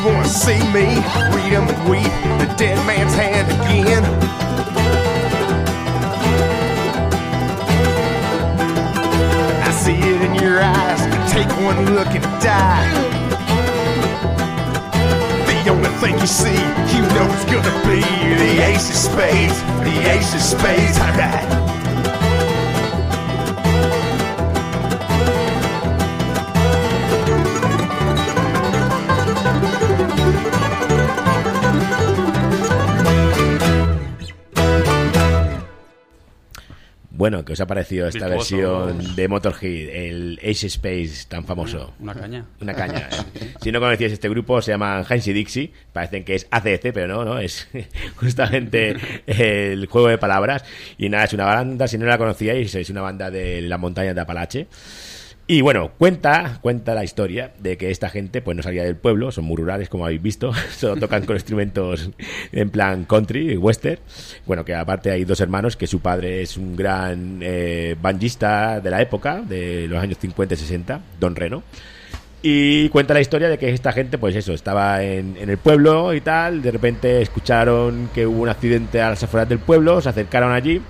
You wanna see me? Read 'em and weep the dead man's hand again. I see it in your eyes. Take one look and die. The only thing you see, you know it's gonna be the ace of spades, the ace of spades. Alright.
Bueno, ¿qué os ha parecido esta
Virtuoso.
versión de Motorhead, el Ace Space tan famoso?
Una caña.
Una caña. ¿eh? Si no conocíais este grupo, se llaman Heinz y Dixie. Parecen que es ACC, pero no, no, es [LAUGHS] justamente el juego de palabras. Y nada, es una banda, si no la conocíais, es una banda de las montañas de Apalache. Y bueno, cuenta, cuenta la historia de que esta gente pues no salía del pueblo, son muy rurales como habéis visto, [LAUGHS] solo tocan con instrumentos en plan country, western. Bueno, que aparte hay dos hermanos, que su padre es un gran eh, de la época, de los años 50 y 60, Don Reno. Y cuenta la historia de que esta gente, pues eso, estaba en, en el pueblo y tal, de repente escucharon que hubo un accidente a las afueras del pueblo, se acercaron allí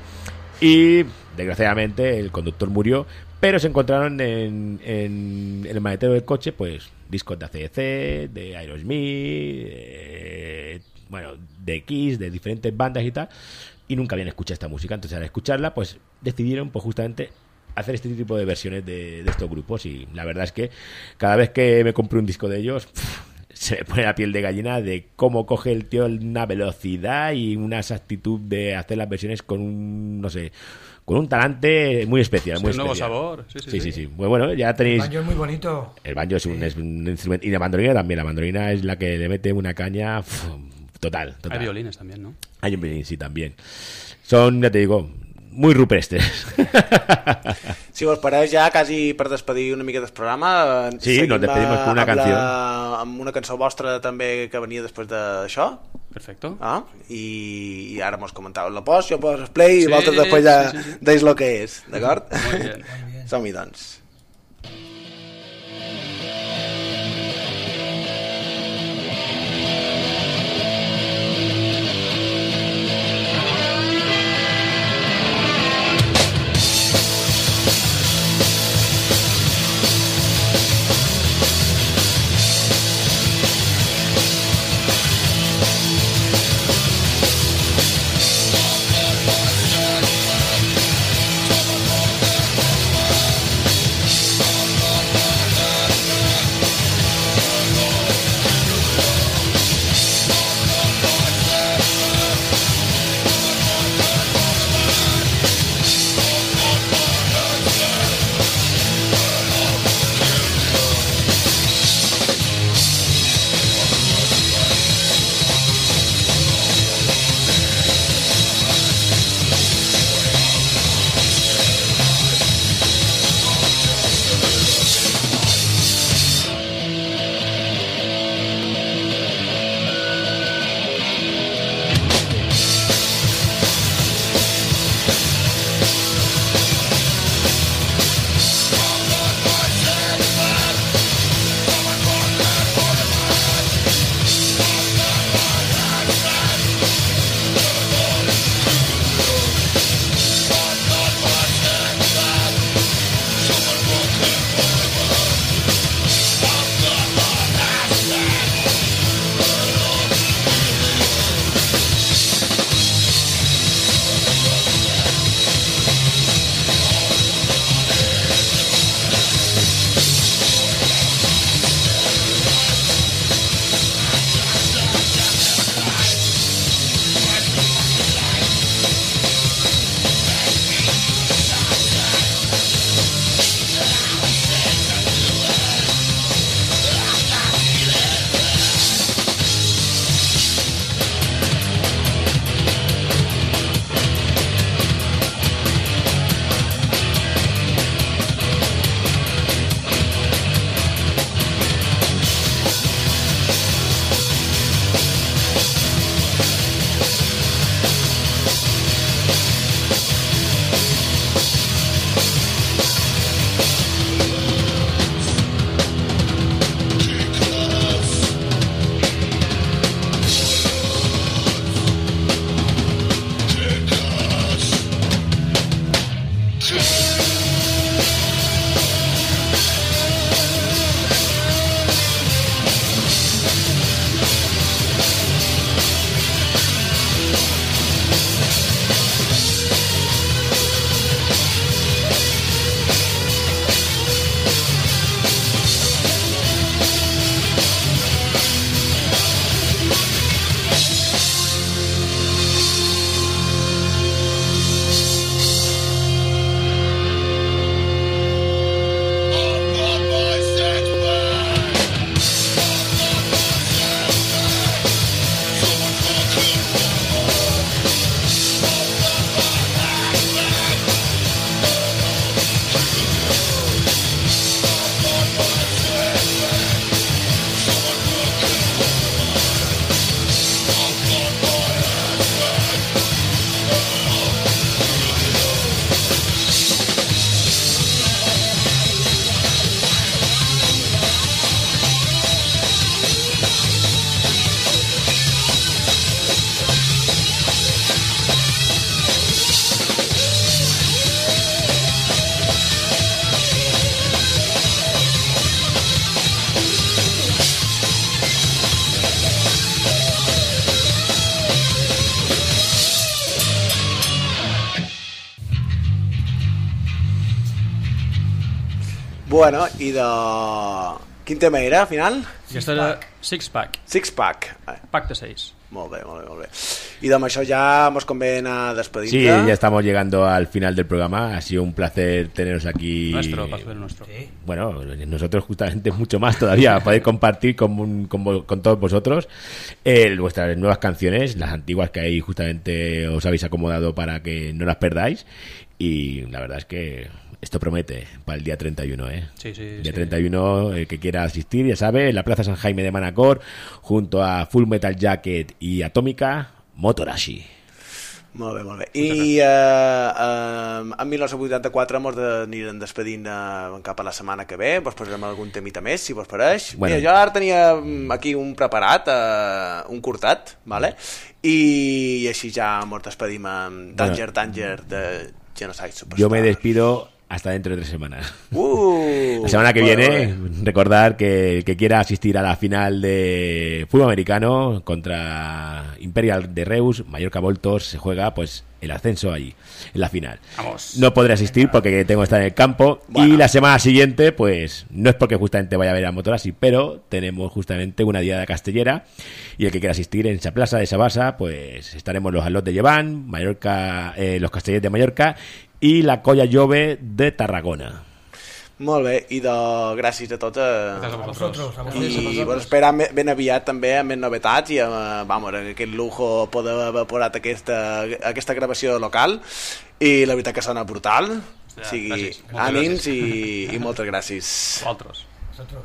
y desgraciadamente el conductor murió, pero se encontraron en, en- el maletero del coche, pues discos de ACDC, de Aerosmith, eh, bueno, de Kiss, de diferentes bandas y tal, y nunca habían escuchado esta música, entonces al escucharla, pues decidieron, pues justamente hacer este tipo de versiones de, de estos grupos. Y la verdad es que cada vez que me compro un disco de ellos se me pone la piel de gallina de cómo coge el tío una velocidad y una exactitud de hacer las versiones con un, no sé, con un talante muy especial.
Sí,
muy
un nuevo
especial.
sabor. Sí, sí,
sí,
sí.
sí. Pues bueno, ya tenéis...
El banjo es muy bonito.
El banjo es un, es un instrumento. Y la mandolina también. La mandolina es la que le mete una caña total, total.
Hay violines también, ¿no?
Hay un violín, sí, también. Son, ya te digo, muy rupestres. [LAUGHS]
Si vos pareix ja quasi per despedir una mica del programa eh,
Sí, nos despedimos con una
amb
canción.
La, amb una cançó vostra també que venia després d'això
Perfecto.
ah, i, i ara mos comentàveu la post, jo poso play
Sí,
i vosaltres després ja
sí, sí, sí.
deis lo que és, d'acord?
Muy bien. [LAUGHS]
Som-hi doncs i de... Quin tema era, al final?
Aquesta era Six Pack.
Six Pack.
Pack de 6.
Molt bé, molt bé, molt bé. I amb això ja mos convé anar despedint
Sí, ya estamos llegando al final del programa. Ha sido un placer teneros aquí.
Nuestro, placer nuestro.
Bueno, nosotros justamente mucho más todavía, [LAUGHS] poder compartir con, un- con, con todos vosotros eh, vuestras nuevas canciones, las antiguas que ahí justamente os habéis acomodado para que no las perdáis. Y la verdad es que esto promete para el día 31, ¿eh?
Sí, sí,
Día
sí.
31, el que quiera asistir, ya sabe, en la Plaza San Jaime de Manacor, junto a Full Metal Jacket y Atómica, Motorashi.
Molt bé, molt bé. I eh, eh, en 1984 mos de- anirem despedint eh, cap a la setmana que ve, vos posarem algun temita més, si vos pareix.
Bueno.
Mira, jo ara tenia mm, aquí un preparat, eh, un curtat, vale? I, i així ja mos despedim amb Danger, Danger de Genocide Superstar.
Yo me despido hasta dentro de tres semanas. [LAUGHS]
Uh,
La semana que
bueno,
viene, recordar que el que quiera asistir a la final de fútbol americano contra Imperial de Reus, Mallorca Voltos, se juega pues el ascenso ahí, en la final.
Vamos.
No podré asistir porque tengo que estar en el campo. Y la semana siguiente, pues no es porque justamente vaya a ver a Motorasi, pero tenemos justamente una diada castellera. Y el que quiera asistir en esa plaza de Sabasa, pues estaremos los Alot de Lleván, Mallorca, eh, los Castellers de Mallorca y la Colla Llove de Tarragona.
Molt bé, i de gràcies a tots.
a vosaltres.
A vosaltres, a
I
vosaltres.
bueno, esperar me- ben aviat també amb més novetats i amb, eh, vamos, aquest lujo poder haver posat aquesta, aquesta gravació local i la veritat que sona brutal o
Hòstia,
sigui,
gràcies.
Ànims i, i moltes gràcies
Vosaltres.
Nosotros.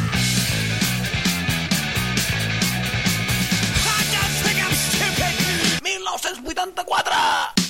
1984!